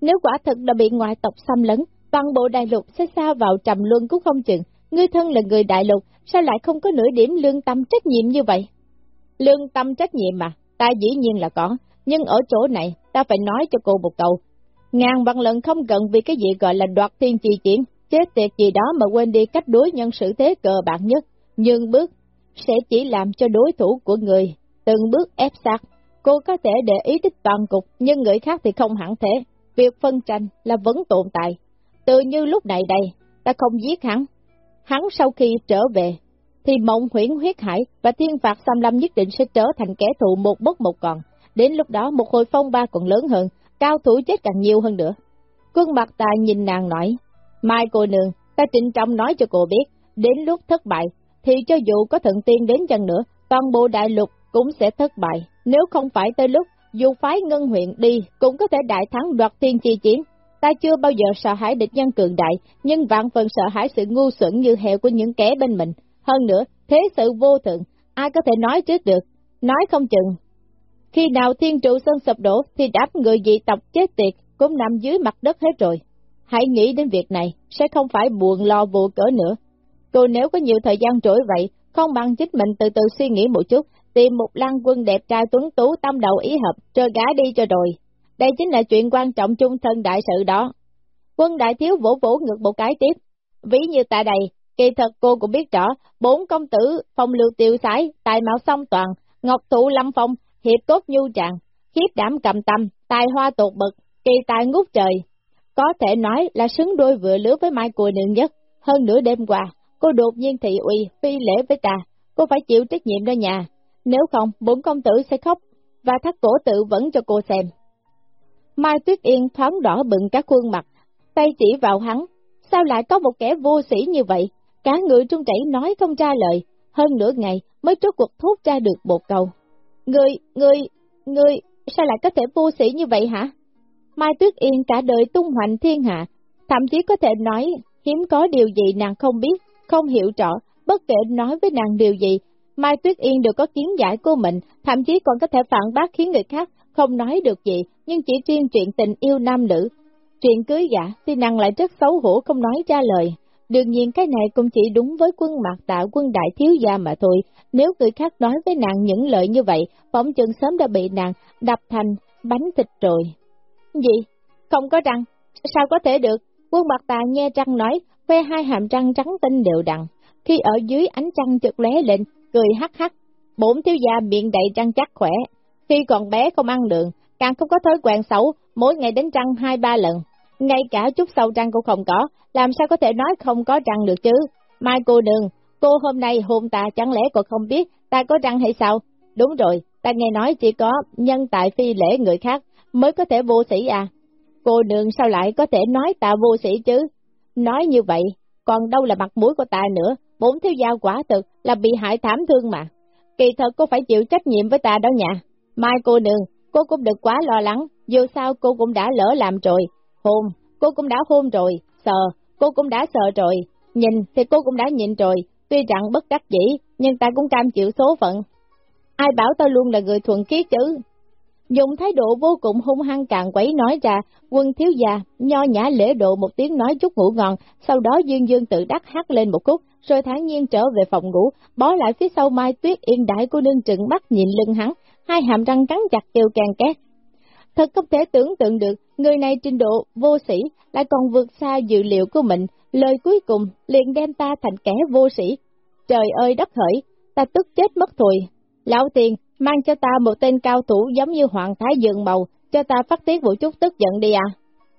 Nếu quả thật là bị ngoại tộc xâm lấn, toàn bộ đại lục sẽ xa vào trầm luân cũng không chừng. Ngươi thân là người đại lục, sao lại không có nửa điểm lương tâm trách nhiệm như vậy? Lương tâm trách nhiệm mà, ta dĩ nhiên là có, nhưng ở chỗ này, ta phải nói cho cô một câu, Ngàn bằng lần không cần vì cái gì gọi là đoạt thiên chi chiến, chết tiệt gì đó mà quên đi cách đối nhân xử thế cơ bản nhất, nhưng bước sẽ chỉ làm cho đối thủ của người từng bước ép sát. Cô có thể để ý tích toàn cục, nhưng người khác thì không hẳn thế. Việc phân tranh là vẫn tồn tại. Từ như lúc này đây, ta không giết hắn, hắn sau khi trở về, thì mộng huyễn huyết hải và thiên phạt xâm lâm nhất định sẽ trở thành kẻ thù một bất một còn. Đến lúc đó một hồi phong ba còn lớn hơn, cao thủ chết càng nhiều hơn nữa. Quân mặt ta nhìn nàng nói, Mai cô nương, ta trịnh trọng nói cho cô biết, đến lúc thất bại, thì cho dù có thượng tiên đến chân nữa, toàn bộ đại lục cũng sẽ thất bại. Nếu không phải tới lúc, dù phái ngân huyện đi, cũng có thể đại thắng đoạt thiên chi chiến. Ta chưa bao giờ sợ hãi địch nhân cường đại, nhưng vạn phần sợ hãi sự ngu xuẩn như hẹo của những kẻ bên mình. Hơn nữa, thế sự vô thượng, ai có thể nói trước được, nói không chừng. Khi nào thiên trụ sơn sập đổ thì đám người dị tộc chết tiệt cũng nằm dưới mặt đất hết rồi. Hãy nghĩ đến việc này, sẽ không phải buồn lo vụ cỡ nữa. Cô nếu có nhiều thời gian trỗi vậy, không bằng chính mình từ từ suy nghĩ một chút, tìm một lăng quân đẹp trai tuấn tú tâm đầu ý hợp, rồi gá đi cho rồi. Đây chính là chuyện quan trọng chung thân đại sự đó. Quân đại thiếu vỗ vỗ ngược một cái tiếp. Ví như tại đây, kỳ thật cô cũng biết rõ, bốn công tử phong lưu tiêu sái, tài mạo song toàn, ngọc thụ lâm phong, hiệp cốt nhu trạng, khiếp đảm cầm tâm, tài hoa tột bực, kỳ tài ngút trời. Có thể nói là xứng đôi vừa lứa với mai cùi nương nhất. Hơn nửa đêm qua, cô đột nhiên thị uy, phi lễ với ta, cô phải chịu trách nhiệm đó nhà. Nếu không, bốn công tử sẽ khóc, và thắt cổ tự vẫn cho cô xem. Mai Tuyết Yên thoáng đỏ bừng các khuôn mặt, tay chỉ vào hắn. Sao lại có một kẻ vô sĩ như vậy? Cả người trung chảy nói không ra lời, hơn nửa ngày mới rốt cuộc thốt ra được một câu. Người, người, người, sao lại có thể vô sĩ như vậy hả? Mai Tuyết Yên cả đời tung hoành thiên hạ, thậm chí có thể nói hiếm có điều gì nàng không biết, không hiểu rõ, bất kể nói với nàng điều gì, Mai Tuyết Yên đều có kiến giải của mình, thậm chí còn có thể phản bác khiến người khác không nói được gì, nhưng chỉ riêng chuyện tình yêu nam nữ. Chuyện cưới giả thì nàng lại rất xấu hổ không nói ra lời. Đương nhiên cái này cũng chỉ đúng với quân mặt tạo quân đại thiếu gia mà thôi, nếu người khác nói với nàng những lời như vậy, phỏng chừng sớm đã bị nàng đập thành bánh thịt rồi. Gì? Không có răng? Sao có thể được? Quân mặt tà nghe răng nói, khoe hai hàm răng trắng tinh đều đặn. Khi ở dưới ánh trăng chợt lóe lên, cười hắc hắc. bổn thiếu gia miệng đầy răng chắc khỏe. Khi còn bé không ăn đường, càng không có thói quen xấu, mỗi ngày đến răng hai ba lần. Ngay cả chút sâu răng cũng không có, làm sao có thể nói không có răng được chứ? Mai cô đừng, cô hôm nay hôn ta chẳng lẽ còn không biết ta có răng hay sao? Đúng rồi, ta nghe nói chỉ có nhân tại phi lễ người khác mới có thể vô sĩ à? Cô nương sao lại có thể nói ta vô sĩ chứ? Nói như vậy, còn đâu là mặt mũi của ta nữa, bốn thiếu gia quả thực là bị hại thảm thương mà. Kỳ thật cô phải chịu trách nhiệm với ta đó nha. Mai cô nương, cô cũng đừng quá lo lắng, dù sao cô cũng đã lỡ làm rồi. Hôn, cô cũng đã hôn rồi, sờ, cô cũng đã sợ rồi, nhìn thì cô cũng đã nhìn rồi, tuy rằng bất đắc dĩ, nhưng ta cũng cam chịu số phận. Ai bảo ta luôn là người thuận khí chứ, Dùng thái độ vô cùng hung hăng càng quấy nói ra, quân thiếu gia, nho nhã lễ độ một tiếng nói chút ngủ ngon, sau đó dương dương tự đắc hát lên một khúc, rồi thản nhiên trở về phòng ngủ, bó lại phía sau mai tuyết yên đại của nương trừng mắt nhìn lưng hắn, hai hàm răng cắn chặt kêu càng két. Thật không thể tưởng tượng được, người này trình độ vô sĩ lại còn vượt xa dự liệu của mình, lời cuối cùng liền đem ta thành kẻ vô sĩ. Trời ơi đất hỡi, ta tức chết mất thôi. Lão tiền, mang cho ta một tên cao thủ giống như Hoàng Thái Dương Màu, cho ta phát tiết một chút tức giận đi à.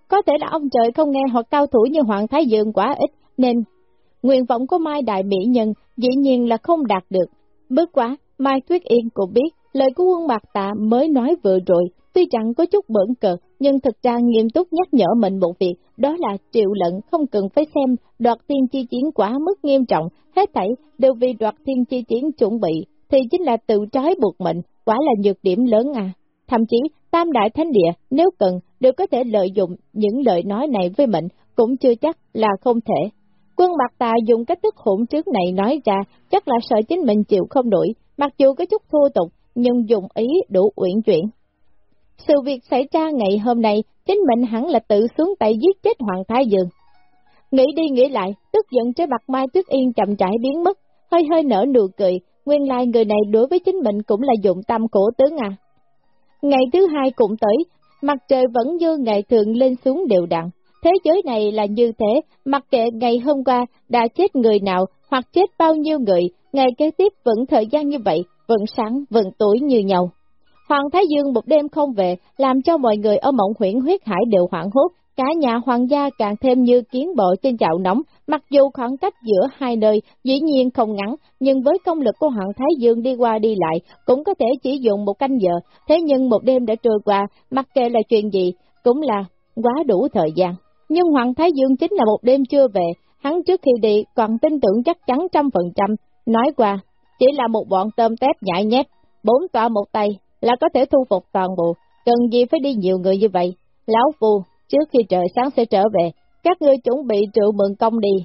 Có thể là ông trời không nghe hoặc cao thủ như Hoàng Thái Dương quá ít, nên nguyện vọng của Mai Đại Mỹ Nhân dĩ nhiên là không đạt được. Bước quá, Mai Tuyết Yên cũng biết, lời của quân mặt Tạ mới nói vừa rồi, tuy chẳng có chút bẩn cợt, nhưng thực ra nghiêm túc nhắc nhở mình một việc, đó là triệu lận không cần phải xem đoạt thiên chi chiến quá mức nghiêm trọng, hết thảy đều vì đoạt thiên chi chiến chuẩn bị, thì chính là tự trái buộc mình, quả là nhược điểm lớn à. Thậm chí, Tam Đại Thánh Địa, nếu cần, đều có thể lợi dụng những lời nói này với mình, cũng chưa chắc là không thể. Quân mặt tà dùng cách thức hỗn trước này nói ra, chắc là sợ chính mình chịu không nổi, mặc dù có chút thô tục, nhưng dùng ý đủ uyển chuyển. Sự việc xảy ra ngày hôm nay, chính mình hẳn là tự xuống tay giết chết Hoàng Thái Dương. Nghĩ đi nghĩ lại, tức giận trên mặt Mai Tuyết Yên chậm rãi biến mất, hơi hơi nở nụ cười, nguyên lai người này đối với chính mình cũng là dụng tâm cổ tướng à. Ngày thứ hai cũng tới, mặt trời vẫn như ngày thường lên xuống đều đặn. Thế giới này là như thế, mặc kệ ngày hôm qua đã chết người nào hoặc chết bao nhiêu người, ngày kế tiếp vẫn thời gian như vậy, vẫn sáng, vẫn tối như nhau. Hoàng Thái Dương một đêm không về, làm cho mọi người ở mộng huyện huyết hải đều hoảng hốt, Cả nhà hoàng gia càng thêm như kiến bộ trên chảo nóng, mặc dù khoảng cách giữa hai nơi dĩ nhiên không ngắn, nhưng với công lực của Hoàng Thái Dương đi qua đi lại, cũng có thể chỉ dùng một canh giờ, thế nhưng một đêm đã trôi qua, mặc kệ là chuyện gì, cũng là quá đủ thời gian. Nhưng Hoàng Thái Dương chính là một đêm chưa về, hắn trước khi đi còn tin tưởng chắc chắn trăm phần trăm, nói qua, chỉ là một bọn tôm tép nhại nhép, bốn tọa một tay là có thể thu phục toàn bộ, cần gì phải đi nhiều người như vậy. Lão Phu, trước khi trời sáng sẽ trở về, các ngươi chuẩn bị rượu mượn công đi.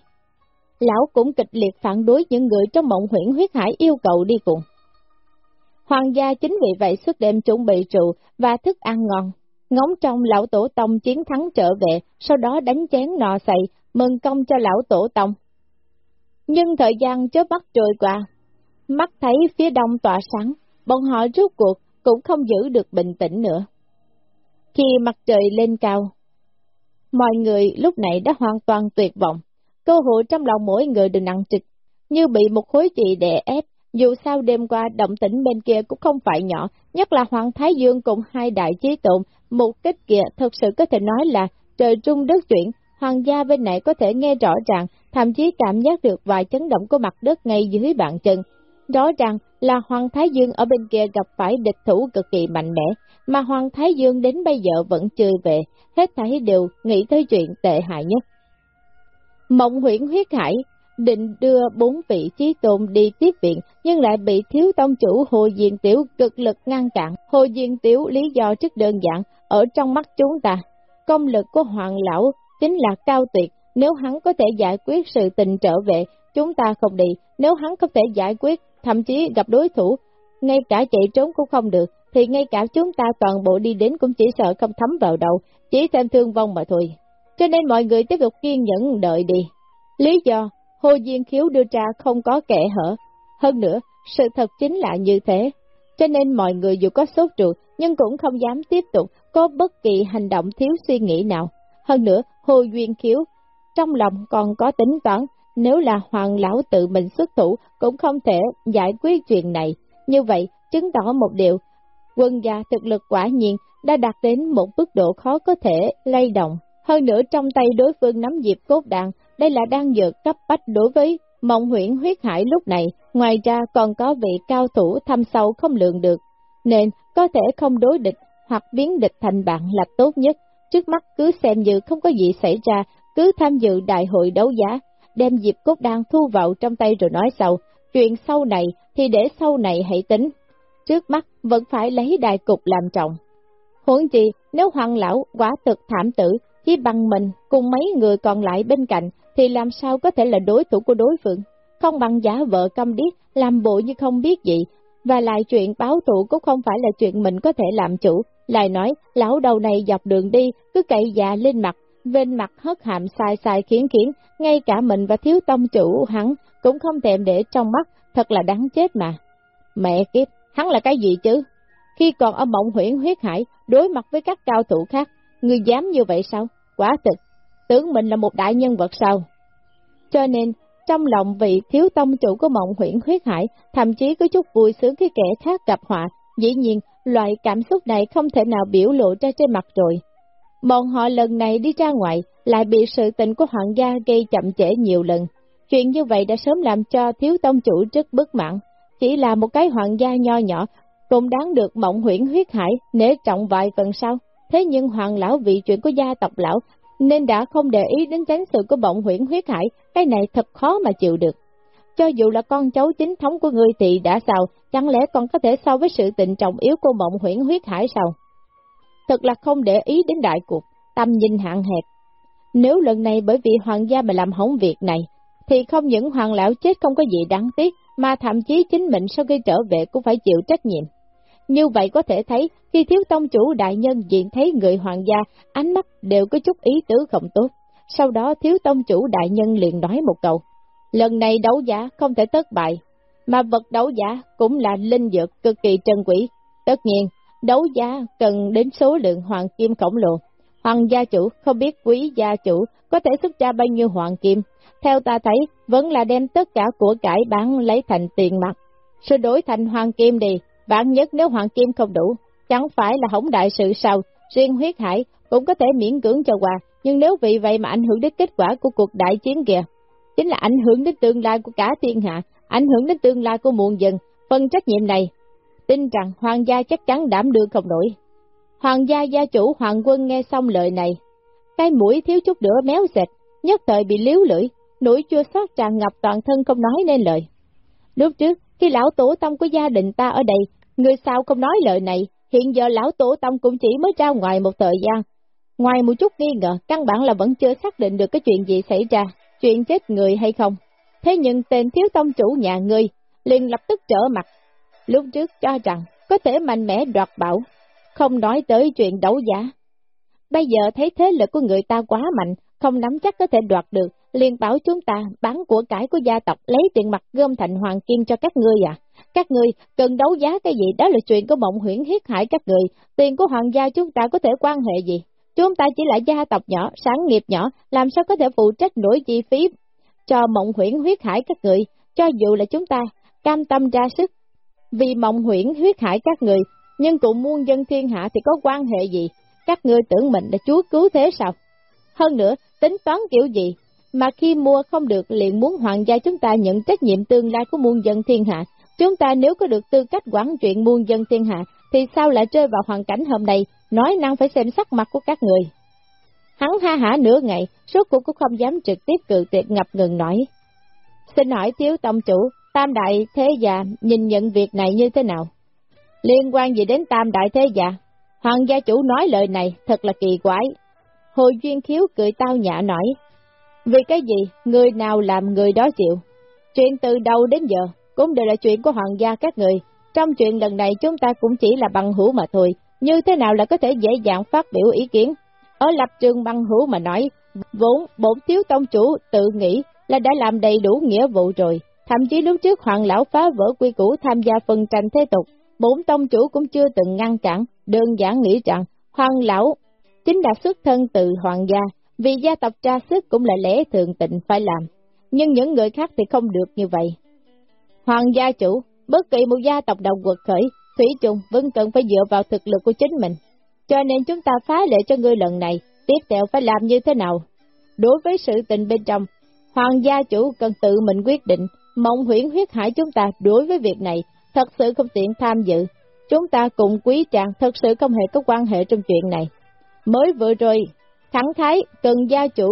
Lão cũng kịch liệt phản đối những người trong mộng huyễn huyết hải yêu cầu đi cùng. Hoàng gia chính vì vậy suốt đêm chuẩn bị rượu và thức ăn ngon, ngóng trong lão tổ tông chiến thắng trở về, sau đó đánh chén nọ xầy, mừng công cho lão tổ tông. Nhưng thời gian chớp mắt trôi qua, mắt thấy phía đông tỏa sáng, bọn họ rốt cuộc cũng không giữ được bình tĩnh nữa. Khi mặt trời lên cao, mọi người lúc này đã hoàn toàn tuyệt vọng, cơ hội trong lòng mỗi người đều nặng trịch, như bị một khối trị đè ép, dù sao đêm qua động tĩnh bên kia cũng không phải nhỏ, nhất là Hoàng Thái Dương cùng hai đại chí tụng, một kích kia thật sự có thể nói là trời trung đất chuyển, hoàng gia bên này có thể nghe rõ ràng, thậm chí cảm giác được vài chấn động của mặt đất ngay dưới bàn chân. Rõ ràng là Hoàng Thái Dương ở bên kia gặp phải địch thủ cực kỳ mạnh mẽ, mà Hoàng Thái Dương đến bây giờ vẫn chưa về, hết thảy đều nghĩ tới chuyện tệ hại nhất. Mộng huyễn huyết hải định đưa bốn vị trí tôn đi tiếp viện, nhưng lại bị thiếu tông chủ Hồ Diên Tiểu cực lực ngăn cản. Hồ Diên Tiểu lý do rất đơn giản, ở trong mắt chúng ta, công lực của Hoàng Lão chính là cao tuyệt, nếu hắn có thể giải quyết sự tình trở về, chúng ta không đi, nếu hắn có thể giải quyết, thậm chí gặp đối thủ, ngay cả chạy trốn cũng không được, thì ngay cả chúng ta toàn bộ đi đến cũng chỉ sợ không thấm vào đầu, chỉ thêm thương vong mà thôi. Cho nên mọi người tiếp tục kiên nhẫn đợi đi. Lý do, Hồ Diên Khiếu đưa ra không có kẻ hở. Hơn nữa, sự thật chính là như thế. Cho nên mọi người dù có sốt ruột, nhưng cũng không dám tiếp tục có bất kỳ hành động thiếu suy nghĩ nào. Hơn nữa, Hồ Duyên Khiếu trong lòng còn có tính toán, nếu là hoàng lão tự mình xuất thủ cũng không thể giải quyết chuyện này. Như vậy, chứng tỏ một điều, quân gia thực lực quả nhiên đã đạt đến một mức độ khó có thể lay động. Hơn nữa trong tay đối phương nắm dịp cốt đạn, đây là đang dược cấp bách đối với mộng huyễn huyết hải lúc này, ngoài ra còn có vị cao thủ thăm sâu không lượng được, nên có thể không đối địch hoặc biến địch thành bạn là tốt nhất. Trước mắt cứ xem như không có gì xảy ra, cứ tham dự đại hội đấu giá, đem dịp cốt đan thu vào trong tay rồi nói sau, chuyện sau này thì để sau này hãy tính. Trước mắt vẫn phải lấy đại cục làm trọng. Huống chi, nếu hoàng lão quả thực thảm tử, chỉ bằng mình cùng mấy người còn lại bên cạnh, thì làm sao có thể là đối thủ của đối phương. Không bằng giả vợ câm điếc, làm bộ như không biết gì, và lại chuyện báo thù cũng không phải là chuyện mình có thể làm chủ. Lại nói, lão đầu này dọc đường đi, cứ cậy già lên mặt, bên mặt hất hàm sai sai khiến khiến, ngay cả mình và thiếu tông chủ hắn cũng không thèm để trong mắt, thật là đáng chết mà. Mẹ kiếp, hắn là cái gì chứ? Khi còn ở mộng huyễn huyết hải, đối mặt với các cao thủ khác, người dám như vậy sao? Quá thực, tưởng mình là một đại nhân vật sao? Cho nên, trong lòng vị thiếu tông chủ của mộng huyễn huyết hải, thậm chí có chút vui sướng khi kẻ khác gặp họa, dĩ nhiên, loại cảm xúc này không thể nào biểu lộ ra trên mặt rồi. Bọn họ lần này đi ra ngoài, lại bị sự tình của hoàng gia gây chậm trễ nhiều lần. Chuyện như vậy đã sớm làm cho thiếu tông chủ rất bất mãn. Chỉ là một cái hoàng gia nho nhỏ, cũng đáng được mộng huyễn huyết hải, nể trọng vài phần sau. Thế nhưng hoàng lão vị chuyện của gia tộc lão, nên đã không để ý đến tránh sự của mộng huyễn huyết hải, cái này thật khó mà chịu được. Cho dù là con cháu chính thống của ngươi thì đã sao, chẳng lẽ còn có thể so với sự tình trọng yếu của mộng huyễn huyết hải sao? Thật là không để ý đến đại cuộc, tâm nhìn hạn hẹp. Nếu lần này bởi vì hoàng gia mà làm hỏng việc này, thì không những hoàng lão chết không có gì đáng tiếc, mà thậm chí chính mình sau khi trở về cũng phải chịu trách nhiệm. Như vậy có thể thấy, khi thiếu tông chủ đại nhân diện thấy người hoàng gia, ánh mắt đều có chút ý tứ không tốt. Sau đó thiếu tông chủ đại nhân liền nói một câu, lần này đấu giá không thể thất bại, mà vật đấu giá cũng là linh dược cực kỳ trân quý. Tất nhiên, đấu giá cần đến số lượng hoàng kim khổng lồ. Hoàng gia chủ không biết quý gia chủ có thể xuất ra bao nhiêu hoàng kim. Theo ta thấy, vẫn là đem tất cả của cải bán lấy thành tiền mặt. Sự đổi thành hoàng kim đi, bạn nhất nếu hoàng kim không đủ, chẳng phải là hỏng đại sự sao, riêng huyết hải cũng có thể miễn cưỡng cho qua, nhưng nếu vì vậy mà ảnh hưởng đến kết quả của cuộc đại chiến kìa, chính là ảnh hưởng đến tương lai của cả thiên hạ, ảnh hưởng đến tương lai của muôn dân, phần trách nhiệm này, tin rằng hoàng gia chắc chắn đảm đương không nổi. Hoàng gia gia chủ Hoàng quân nghe xong lời này, cái mũi thiếu chút nữa méo xẹt, nhất thời bị liếu lưỡi, nỗi chua xót tràn ngập toàn thân không nói nên lời. Lúc trước, khi lão tổ tông của gia đình ta ở đây, người sao không nói lời này, hiện giờ lão tổ tông cũng chỉ mới ra ngoài một thời gian. Ngoài một chút nghi ngờ, căn bản là vẫn chưa xác định được cái chuyện gì xảy ra, chuyện chết người hay không. Thế nhưng tên thiếu tông chủ nhà ngươi liền lập tức trở mặt. Lúc trước cho rằng có thể mạnh mẽ đoạt bảo, không nói tới chuyện đấu giá. Bây giờ thấy thế lực của người ta quá mạnh, không nắm chắc có thể đoạt được, liền bảo chúng ta bán của cải của gia tộc lấy tiền mặt gom thành hoàng kim cho các ngươi à. Các ngươi cần đấu giá cái gì đó là chuyện của mộng huyễn hiết hại các người, tiền của hoàng gia chúng ta có thể quan hệ gì. Chúng ta chỉ là gia tộc nhỏ, sáng nghiệp nhỏ, làm sao có thể phụ trách nổi chi phí cho mộng huyễn huyết hải các người, cho dù là chúng ta cam tâm ra sức. Vì mộng huyễn huyết hải các người, nhưng cùng muôn dân thiên hạ thì có quan hệ gì? Các ngươi tưởng mình là chúa cứu thế sao? Hơn nữa, tính toán kiểu gì, mà khi mua không được liền muốn hoàng gia chúng ta nhận trách nhiệm tương lai của muôn dân thiên hạ. Chúng ta nếu có được tư cách quản chuyện muôn dân thiên hạ, thì sao lại rơi vào hoàn cảnh hôm nay, nói năng phải xem sắc mặt của các người. Hắn ha hả nửa ngày, số cuộc cũng không dám trực tiếp cự tuyệt ngập ngừng nói. Xin hỏi thiếu tông chủ, tam đại thế già nhìn nhận việc này như thế nào? Liên quan gì đến tam đại thế già? Hoàng gia chủ nói lời này thật là kỳ quái. Hồi duyên khiếu cười tao nhã nói. Vì cái gì, người nào làm người đó chịu? Chuyện từ đầu đến giờ, cũng đều là chuyện của hoàng gia các người. Trong chuyện lần này chúng ta cũng chỉ là bằng hữu mà thôi, như thế nào là có thể dễ dàng phát biểu ý kiến? Ở lập trường bằng hữu mà nói, vốn bổn thiếu tông chủ tự nghĩ là đã làm đầy đủ nghĩa vụ rồi. Thậm chí lúc trước hoàng lão phá vỡ quy củ tham gia phần tranh thế tục, bốn tông chủ cũng chưa từng ngăn cản, đơn giản nghĩ rằng hoàng lão chính đã xuất thân từ hoàng gia, vì gia tộc tra sức cũng là lẽ thường tịnh phải làm, nhưng những người khác thì không được như vậy. Hoàng gia chủ, bất kỳ một gia tộc đồng quật khởi, thủy chung vẫn cần phải dựa vào thực lực của chính mình. Cho nên chúng ta phá lệ cho ngươi lần này, tiếp theo phải làm như thế nào? Đối với sự tình bên trong, hoàng gia chủ cần tự mình quyết định, mộng huyễn huyết hải chúng ta đối với việc này, thật sự không tiện tham dự. Chúng ta cùng quý trạng thật sự không hề có quan hệ trong chuyện này. Mới vừa rồi, thẳng thái cần gia chủ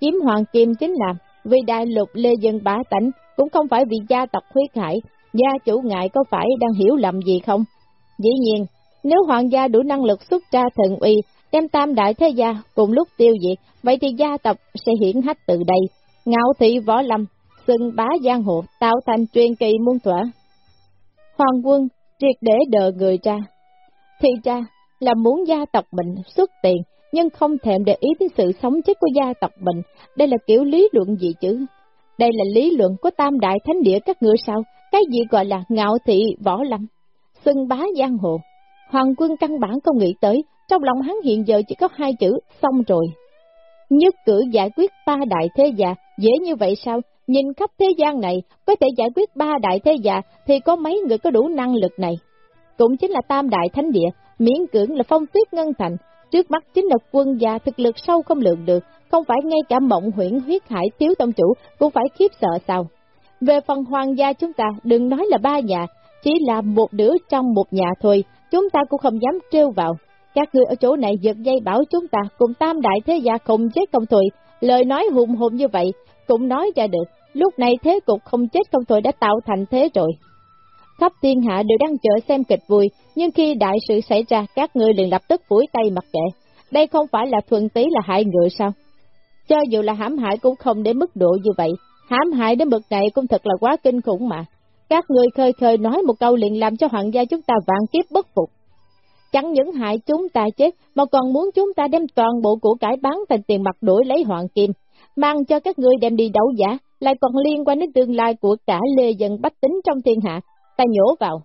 chiếm hoàng kim chính là vì đại lục lê dân bá tánh, cũng không phải vì gia tộc huyết hải, gia chủ ngại có phải đang hiểu lầm gì không? Dĩ nhiên, nếu hoàng gia đủ năng lực xuất ra thần uy, đem tam đại thế gia cùng lúc tiêu diệt, vậy thì gia tộc sẽ hiển hách từ đây. Ngạo thị võ lâm, xưng bá giang hồ, tạo thành truyền kỳ muôn thuở. Hoàng quân triệt để đờ người cha. Thì cha là muốn gia tộc mình xuất tiền, nhưng không thèm để ý đến sự sống chết của gia tộc mình. Đây là kiểu lý luận gì chứ? Đây là lý luận của tam đại thánh địa các ngựa sao? Cái gì gọi là ngạo thị võ lâm? Xưng bá giang hồ. Hoàng quân căn bản không nghĩ tới, trong lòng hắn hiện giờ chỉ có hai chữ, xong rồi. Nhất cử giải quyết ba đại thế già dễ như vậy sao? Nhìn khắp thế gian này, có thể giải quyết ba đại thế gia thì có mấy người có đủ năng lực này. Cũng chính là tam đại thánh địa, miễn cưỡng là phong tuyết ngân thành, trước mắt chính là quân gia thực lực sâu không lượng được, không phải ngay cả mộng huyễn huyết hải thiếu tông chủ cũng phải khiếp sợ sao. Về phần hoàng gia chúng ta, đừng nói là ba nhà, chỉ là một đứa trong một nhà thôi, chúng ta cũng không dám trêu vào. Các người ở chỗ này giật dây bảo chúng ta cùng tam đại thế gia không chết không thôi, lời nói hùng hồn như vậy, cũng nói ra được, lúc này thế cục không chết không thôi đã tạo thành thế rồi. Khắp thiên hạ đều đang chờ xem kịch vui, nhưng khi đại sự xảy ra, các ngươi liền lập tức phủi tay mặc kệ. Đây không phải là thuần tí là hại người sao? Cho dù là hãm hại cũng không đến mức độ như vậy, hãm hại đến mức này cũng thật là quá kinh khủng mà. Các người khơi khơi nói một câu liền làm cho hoàng gia chúng ta vạn kiếp bất phục. Chẳng những hại chúng ta chết, mà còn muốn chúng ta đem toàn bộ của cải bán thành tiền mặt đổi lấy hoàng kim, mang cho các ngươi đem đi đấu giả, lại còn liên quan đến tương lai của cả lê dân bách tính trong thiên hạ, ta nhổ vào.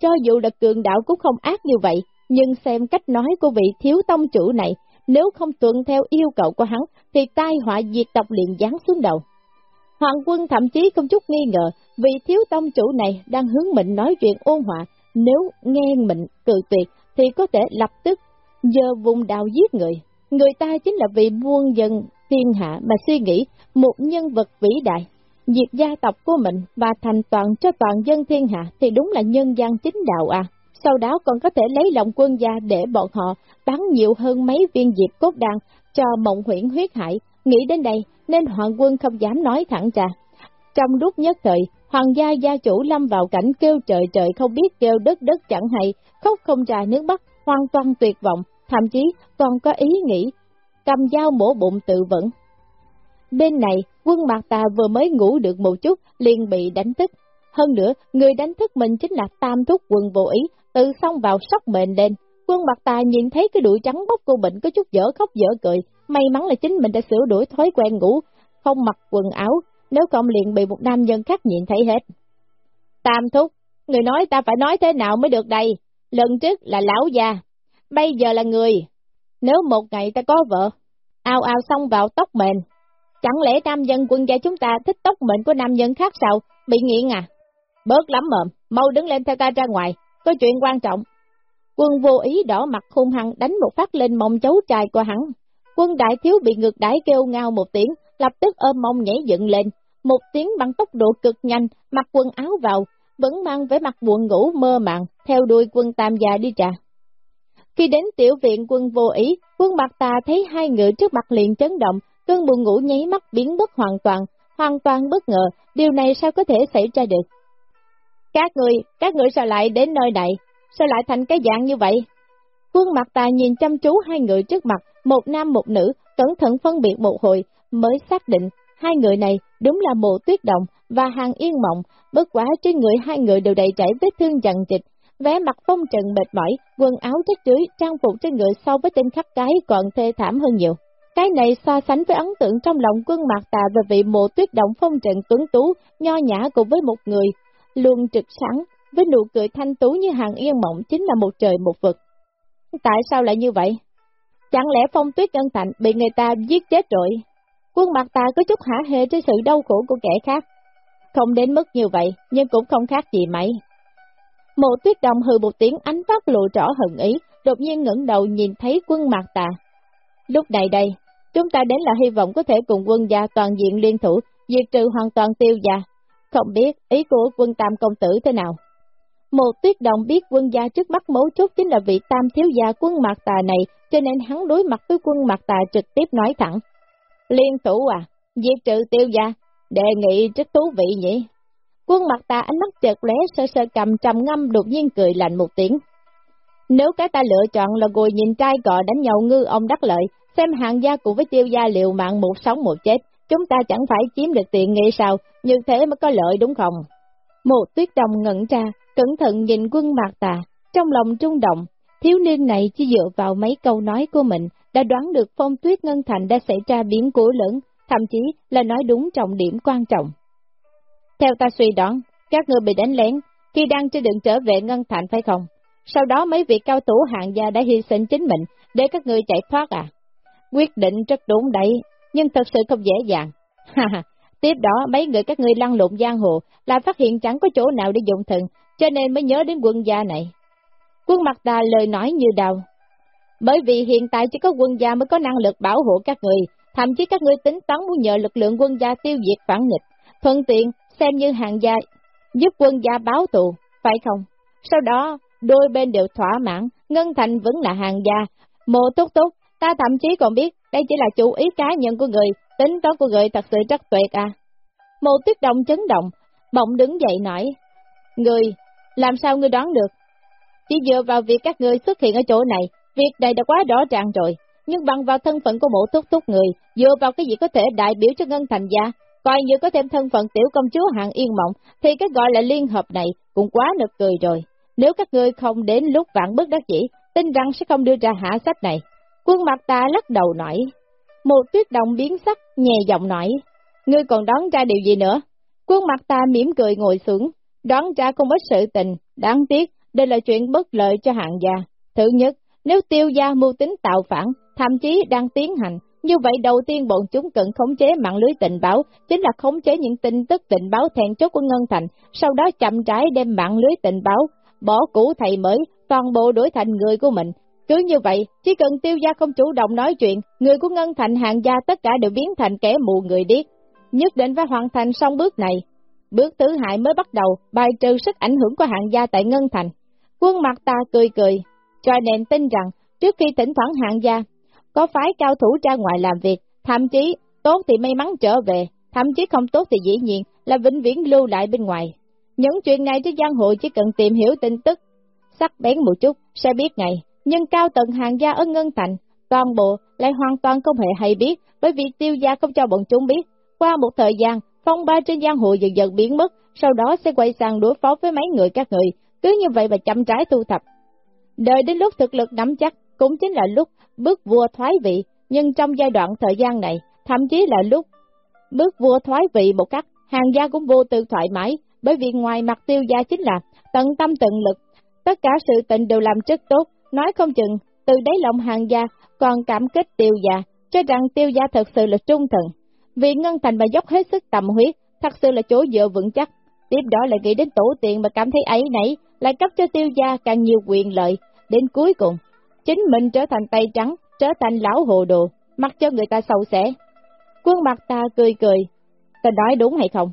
Cho dù là cường đạo cũng không ác như vậy, nhưng xem cách nói của vị thiếu tông chủ này, nếu không tuân theo yêu cầu của hắn, thì tai họa diệt tộc liền giáng xuống đầu. Hoàng quân thậm chí không chút nghi ngờ, vị thiếu tông chủ này đang hướng mình nói chuyện ôn hòa, nếu nghe mình cự tuyệt, thì có thể lập tức giờ vùng đào giết người. người ta chính là vì muôn dân thiên hạ mà suy nghĩ một nhân vật vĩ đại. Diệt gia tộc của mình và thành toàn cho toàn dân thiên hạ thì đúng là nhân gian chính đạo à. Sau đó còn có thể lấy lòng quân gia để bọn họ bắn nhiều hơn mấy viên diệt cốt đan cho mộng huyễn huyết hải. Nghĩ đến đây nên hoàng quân không dám nói thẳng ra. Trong lúc nhất thời, hoàng gia gia chủ lâm vào cảnh kêu trời trời không biết kêu đất đất chẳng hay, khóc không ra nước mắt, hoàn toàn tuyệt vọng, thậm chí còn có ý nghĩ cầm dao mổ bụng tự vẫn. Bên này, quân Mạc Tà vừa mới ngủ được một chút, liền bị đánh thức. Hơn nữa, người đánh thức mình chính là Tam Thúc quân vô ý, tự xong vào sóc mệnh lên. Quân Mạc Tà nhìn thấy cái đuổi trắng bốc cô bệnh có chút dở khóc dở cười, may mắn là chính mình đã sửa đổi thói quen ngủ, không mặc quần áo, nếu không liền bị một nam nhân khác nhìn thấy hết. Tam Thúc, người nói ta phải nói thế nào mới được đây? Lần trước là lão già, bây giờ là người. Nếu một ngày ta có vợ, ao ao xong vào tóc mền, chẳng lẽ nam nhân quân gia chúng ta thích tóc mền của nam nhân khác sao, bị nghiện à? Bớt lắm mồm, mau đứng lên theo ta ra ngoài, có chuyện quan trọng. Quân vô ý đỏ mặt hung hăng đánh một phát lên mông cháu trai của hắn. Quân đại thiếu bị ngược đãi kêu ngao một tiếng, lập tức ôm mông nhảy dựng lên, một tiếng bằng tốc độ cực nhanh, mặc quần áo vào, vẫn mang vẻ mặt buồn ngủ mơ màng, theo đuôi quân tam gia đi trà. Khi đến tiểu viện quân vô ý, quân bạc tà thấy hai người trước mặt liền chấn động, cơn buồn ngủ nháy mắt biến mất hoàn toàn, hoàn toàn bất ngờ, điều này sao có thể xảy ra được. Các người, các người sao lại đến nơi này, sao lại thành cái dạng như vậy? Quân mặt tà nhìn chăm chú hai người trước mặt, một nam một nữ, cẩn thận phân biệt một hồi, mới xác định hai người này đúng là mộ tuyết động và hàng yên mộng, bất quá trên người hai người đều đầy chảy vết thương dằn dịch vẻ mặt phong trần mệt mỏi, quần áo rách rưới, trang phục trên người so với tên khắc cái còn thê thảm hơn nhiều. Cái này so sánh với ấn tượng trong lòng quân mạc tà về vị mộ tuyết động phong trần tuấn tú, nho nhã cùng với một người, luôn trực sẵn, với nụ cười thanh tú như hàng yên mộng chính là một trời một vực. Tại sao lại như vậy? Chẳng lẽ phong tuyết ân thành bị người ta giết chết rồi? Quân mặt ta có chút hả hê trên sự đau khổ của kẻ khác. Không đến mức như vậy, nhưng cũng không khác gì mấy. Mộ tuyết đồng hừ một tiếng ánh phát lộ rõ hận ý, đột nhiên ngẩng đầu nhìn thấy quân mạc tà. Lúc này đây, chúng ta đến là hy vọng có thể cùng quân gia toàn diện liên thủ, diệt trừ hoàn toàn tiêu gia. Không biết ý của quân tam công tử thế nào. Một tuyết đồng biết quân gia trước mắt mấu chốt chính là vị tam thiếu gia quân mạc tà này, cho nên hắn đối mặt với quân mạc tà trực tiếp nói thẳng. Liên thủ à, diệt trừ tiêu gia, đề nghị rất thú vị nhỉ. Quân mặt ta ánh mắt chợt lóe sơ sơ cầm trầm ngâm đột nhiên cười lạnh một tiếng. Nếu cái ta lựa chọn là ngồi nhìn trai cọ đánh nhau ngư ông đắc lợi, xem hàng gia cùng với tiêu gia liệu mạng một sống một chết, chúng ta chẳng phải chiếm được tiện nghi sao, như thế mới có lợi đúng không? Một tuyết đồng ngẩn ra, cẩn thận nhìn quân mạc tà, trong lòng trung động, thiếu niên này chỉ dựa vào mấy câu nói của mình, đã đoán được phong tuyết ngân thành đã xảy ra biến cố lớn, thậm chí là nói đúng trọng điểm quan trọng. Theo ta suy đoán, các người bị đánh lén khi đang trên đường trở về ngân thành phải không? Sau đó mấy vị cao thủ hạng gia đã hy sinh chính mình để các người chạy thoát à? Quyết định rất đúng đấy, nhưng thật sự không dễ dàng. *laughs* Ha ha, tiếp đó mấy người các ngươi lăn lộn giang hồ là phát hiện chẳng có chỗ nào để dụng thần, cho nên mới nhớ đến quân gia này. Quân mặt ta lời nói như đầu, Bởi vì hiện tại chỉ có quân gia mới có năng lực bảo hộ các người, thậm chí các ngươi tính toán muốn nhờ lực lượng quân gia tiêu diệt phản nghịch, thuận tiện xem như hàng gia giúp quân gia báo tù, phải không? Sau đó, đôi bên đều thỏa mãn, Ngân Thành vẫn là hàng gia. Mộ túc túc, ta thậm chí còn biết đây chỉ là chủ ý cá nhân của người, tính toán của người thật sự rất tuyệt à. Mộ tuyết động chấn động, bỗng đứng dậy nói, Người, làm sao ngươi đoán được? Chỉ dựa vào việc các người xuất hiện ở chỗ này, việc này đã quá rõ ràng rồi, nhưng bằng vào thân phận của mộ túc túc người, dựa vào cái gì có thể đại biểu cho Ngân Thành gia, Coi như có thêm thân phận tiểu công chúa hạng yên mộng, thì cái gọi là liên hợp này cũng quá nực cười rồi. Nếu các ngươi không đến lúc vạn bất đắc dĩ, tin rằng sẽ không đưa ra hạ sách này. Quân mặt ta lắc đầu nói. Một tuyết động biến sắc, nhẹ giọng nói. Ngươi còn đoán ra điều gì nữa? Quân mặt ta mỉm cười ngồi xuống, đoán ra không ít sự tình, đáng tiếc, đây là chuyện bất lợi cho hạng gia. Thứ nhất, nếu tiêu gia mưu tính tạo phản, thậm chí đang tiến hành, như vậy đầu tiên bọn chúng cần khống chế mạng lưới tình báo, chính là khống chế những tin tức tình báo thèn chốt của Ngân Thành, sau đó chậm trái đem mạng lưới tình báo, bỏ cũ thầy mới, toàn bộ đổi thành người của mình, Cứ như vậy, chỉ cần tiêu gia không chủ động nói chuyện, người của Ngân Thành hàng gia tất cả đều biến thành kẻ mù người điếc. Nhất định phải hoàn thành xong bước này. Bước thứ hai mới bắt đầu, bài trừ sức ảnh hưởng của hàng gia tại Ngân Thành. Quân mặt ta cười cười, cho nên tin rằng, trước khi thỉnh thoảng hàng gia, có phái cao thủ ra ngoài làm việc, thậm chí tốt thì may mắn trở về, thậm chí không tốt thì dĩ nhiên là vĩnh viễn lưu lại bên ngoài. Những chuyện này trên giang hồ chỉ cần tìm hiểu tin tức, sắc bén một chút, sẽ biết ngay, nhưng cao tầng hàng gia ở Ngân Thành, toàn bộ lại hoàn toàn không hề hay biết, bởi vì tiêu gia không cho bọn chúng biết. Qua một thời gian, phong ba trên giang hồ dần dần biến mất, sau đó sẽ quay sang đối phó với mấy người các người, cứ như vậy mà chậm trái thu thập. Đợi đến lúc thực lực nắm chắc, cũng chính là lúc bước vua thoái vị, nhưng trong giai đoạn thời gian này, thậm chí là lúc bước vua thoái vị một cách, hàng gia cũng vô tư thoải mái, bởi vì ngoài mặt tiêu gia chính là tận tâm tận lực, tất cả sự tình đều làm rất tốt, nói không chừng, từ đáy lòng hàng gia còn cảm kích tiêu gia, cho rằng tiêu gia thật sự là trung thần. Vì Ngân Thành mà dốc hết sức tầm huyết, thật sự là chỗ dựa vững chắc. Tiếp đó lại nghĩ đến tổ tiền mà cảm thấy ấy nấy, lại cấp cho tiêu gia càng nhiều quyền lợi. Đến cuối cùng, chính mình trở thành tay trắng, trở thành lão hồ đồ, mặc cho người ta sầu xẻ. Quân mặt ta cười cười, ta nói đúng hay không?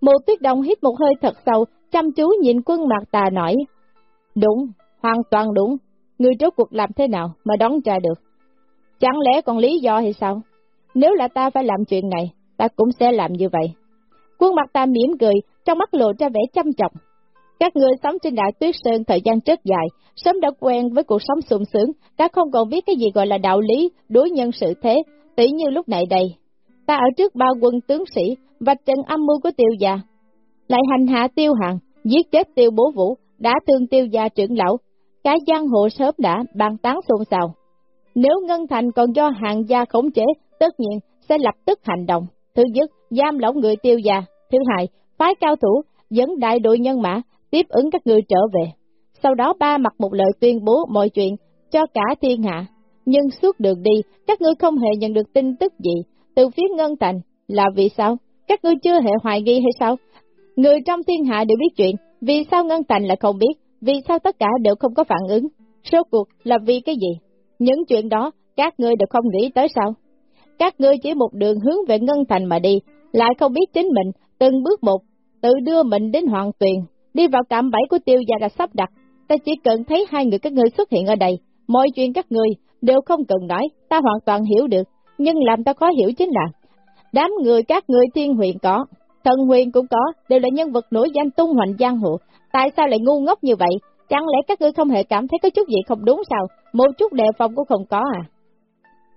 Mộ tuyết đồng hít một hơi thật sâu, chăm chú nhìn quân mặt ta nói. Đúng, hoàn toàn đúng. Người rốt cuộc làm thế nào mà đón ra được? Chẳng lẽ còn lý do hay sao? Nếu là ta phải làm chuyện này, ta cũng sẽ làm như vậy. Quân mặt ta mỉm cười, trong mắt lộ ra vẻ chăm trọng. Các người sống trên đại tuyết sơn thời gian rất dài, sớm đã quen với cuộc sống sung sướng, đã không còn biết cái gì gọi là đạo lý, đối nhân sự thế, tỷ như lúc này đây. Ta ở trước bao quân tướng sĩ, vạch trận âm mưu của tiêu gia, lại hành hạ tiêu hằng, giết chết tiêu bố vũ, đã thương tiêu gia trưởng lão, cả giang hộ sớm đã bàn tán xôn xao. Nếu Ngân Thành còn do hàng gia khống chế, tất nhiên sẽ lập tức hành động. Thứ nhất, giam lỏng người tiêu gia. Thứ hai, phái cao thủ, dẫn đại đội nhân mã, tiếp ứng các ngươi trở về. Sau đó ba mặt một lời tuyên bố mọi chuyện cho cả thiên hạ. Nhưng suốt đường đi, các ngươi không hề nhận được tin tức gì từ phía Ngân Thành. Là vì sao? Các ngươi chưa hề hoài nghi hay sao? Người trong thiên hạ đều biết chuyện, vì sao Ngân Thành lại không biết, vì sao tất cả đều không có phản ứng. Số cuộc là vì cái gì? Những chuyện đó, các ngươi đều không nghĩ tới sao? Các ngươi chỉ một đường hướng về Ngân Thành mà đi, lại không biết chính mình, từng bước một, tự đưa mình đến hoàn tuyền, đi vào cạm bẫy của tiêu gia đã sắp đặt. Ta chỉ cần thấy hai người các ngươi xuất hiện ở đây, mọi chuyện các ngươi đều không cần nói, ta hoàn toàn hiểu được, nhưng làm ta khó hiểu chính là, đám người các ngươi thiên huyền có, thần huyền cũng có, đều là nhân vật nổi danh tung hoành giang hồ, tại sao lại ngu ngốc như vậy? Chẳng lẽ các ngươi không hề cảm thấy có chút gì không đúng sao? Một chút đề phòng cũng không có à?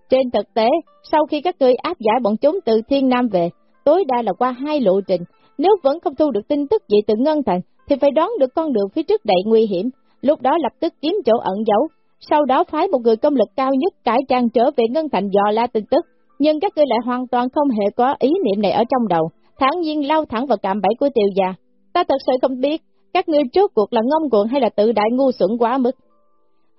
Trên thực tế, sau khi các ngươi áp giải bọn chúng từ Thiên Nam về, tối đa là qua hai lộ trình, nếu vẫn không thu được tin tức gì từ Ngân Thành, thì phải đoán được con đường phía trước đầy nguy hiểm, lúc đó lập tức kiếm chỗ ẩn giấu, sau đó phái một người công lực cao nhất cải trang trở về Ngân Thành dò la tin tức, nhưng các ngươi lại hoàn toàn không hề có ý niệm này ở trong đầu, thẳng nhiên lao thẳng vào cạm bẫy của tiêu già. Ta thật sự không biết, các ngươi trước cuộc là ngông cuồng hay là tự đại ngu xuẩn quá mức.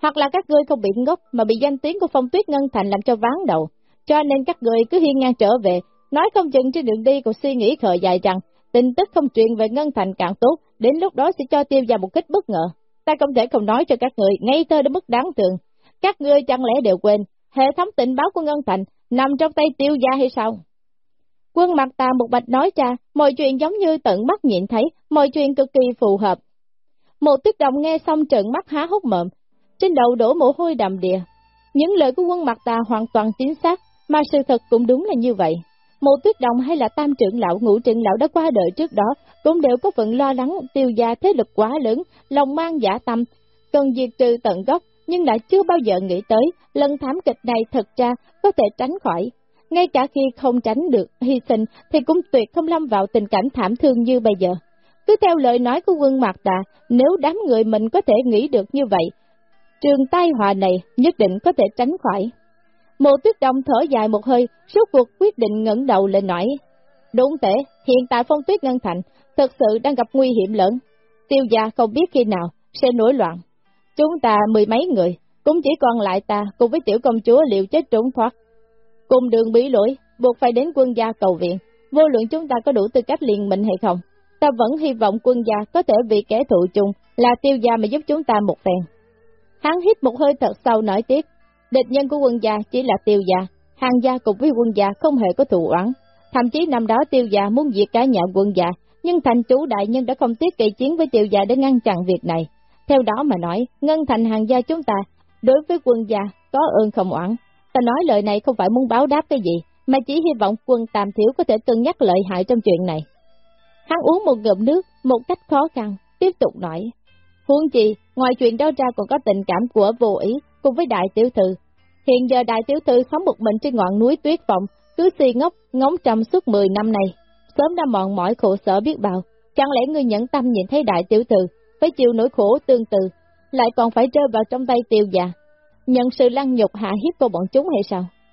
Hoặc là các ngươi không bị ngốc mà bị danh tiếng của phong tuyết ngân thành làm cho ván đầu, cho nên các ngươi cứ hiên ngang trở về, nói không chừng trên đường đi còn suy nghĩ khờ dài rằng, tin tức không truyền về ngân thành càng tốt, đến lúc đó sẽ cho tiêu gia một kích bất ngờ. Ta không thể không nói cho các người, ngay thơ đến mức đáng thường. Các ngươi chẳng lẽ đều quên, hệ thống tình báo của ngân thành nằm trong tay tiêu gia hay sao? Quân mặt ta một bạch nói ra, mọi chuyện giống như tận mắt nhìn thấy, mọi chuyện cực kỳ phù hợp. Một tuyết đồng nghe xong trợn mắt há hốc mộm, trên đầu đổ mồ hôi đầm đìa. Những lời của quân mặt ta hoàn toàn chính xác, mà sự thật cũng đúng là như vậy. Mộ tuyết đồng hay là tam trưởng lão, ngũ trưởng lão đã qua đời trước đó, cũng đều có phần lo lắng tiêu gia thế lực quá lớn, lòng mang giả tâm, cần diệt trừ tận gốc, nhưng lại chưa bao giờ nghĩ tới, lần thảm kịch này thật ra có thể tránh khỏi. Ngay cả khi không tránh được hy sinh thì cũng tuyệt không lâm vào tình cảnh thảm thương như bây giờ. Cứ theo lời nói của quân Mạc Đà, nếu đám người mình có thể nghĩ được như vậy, trường tai họa này nhất định có thể tránh khỏi. Mộ tuyết đông thở dài một hơi, suốt cuộc quyết định ngẩng đầu lên nói. Đúng tệ, hiện tại phong tuyết ngân thành, thật sự đang gặp nguy hiểm lớn. Tiêu gia không biết khi nào sẽ nổi loạn. Chúng ta mười mấy người, cũng chỉ còn lại ta cùng với tiểu công chúa liệu chết trốn thoát. Cùng đường bí lỗi, buộc phải đến quân gia cầu viện, vô luận chúng ta có đủ tư cách liền minh hay không. Ta vẫn hy vọng quân gia có thể vì kẻ thù chung là tiêu gia mà giúp chúng ta một phen. Hắn hít một hơi thật sâu nói tiếp, địch nhân của quân gia chỉ là tiêu gia, hàng gia cùng với quân gia không hề có thù oán. Thậm chí năm đó tiêu gia muốn diệt cả nhà quân gia, nhưng thành chủ đại nhân đã không tiếc kỳ chiến với tiêu gia để ngăn chặn việc này. Theo đó mà nói, ngân thành hàng gia chúng ta, đối với quân gia, có ơn không oán. Ta nói lời này không phải muốn báo đáp cái gì, mà chỉ hy vọng quân Tam Thiếu có thể cân nhắc lợi hại trong chuyện này. Hắn uống một ngụm nước, một cách khó khăn, tiếp tục nói. Huống chi, ngoài chuyện đó ra còn có tình cảm của vô ý, cùng với đại tiểu thư. Hiện giờ đại tiểu thư sống một mình trên ngọn núi tuyết vọng, cứ si ngốc, ngóng trầm suốt 10 năm này. Sớm đã mòn mỏi khổ sở biết bao, chẳng lẽ ngươi nhẫn tâm nhìn thấy đại tiểu thư, phải chịu nỗi khổ tương tự, lại còn phải rơi vào trong tay tiêu già. Nhận sự lăng nhục hạ hiếp của bọn chúng hay sao?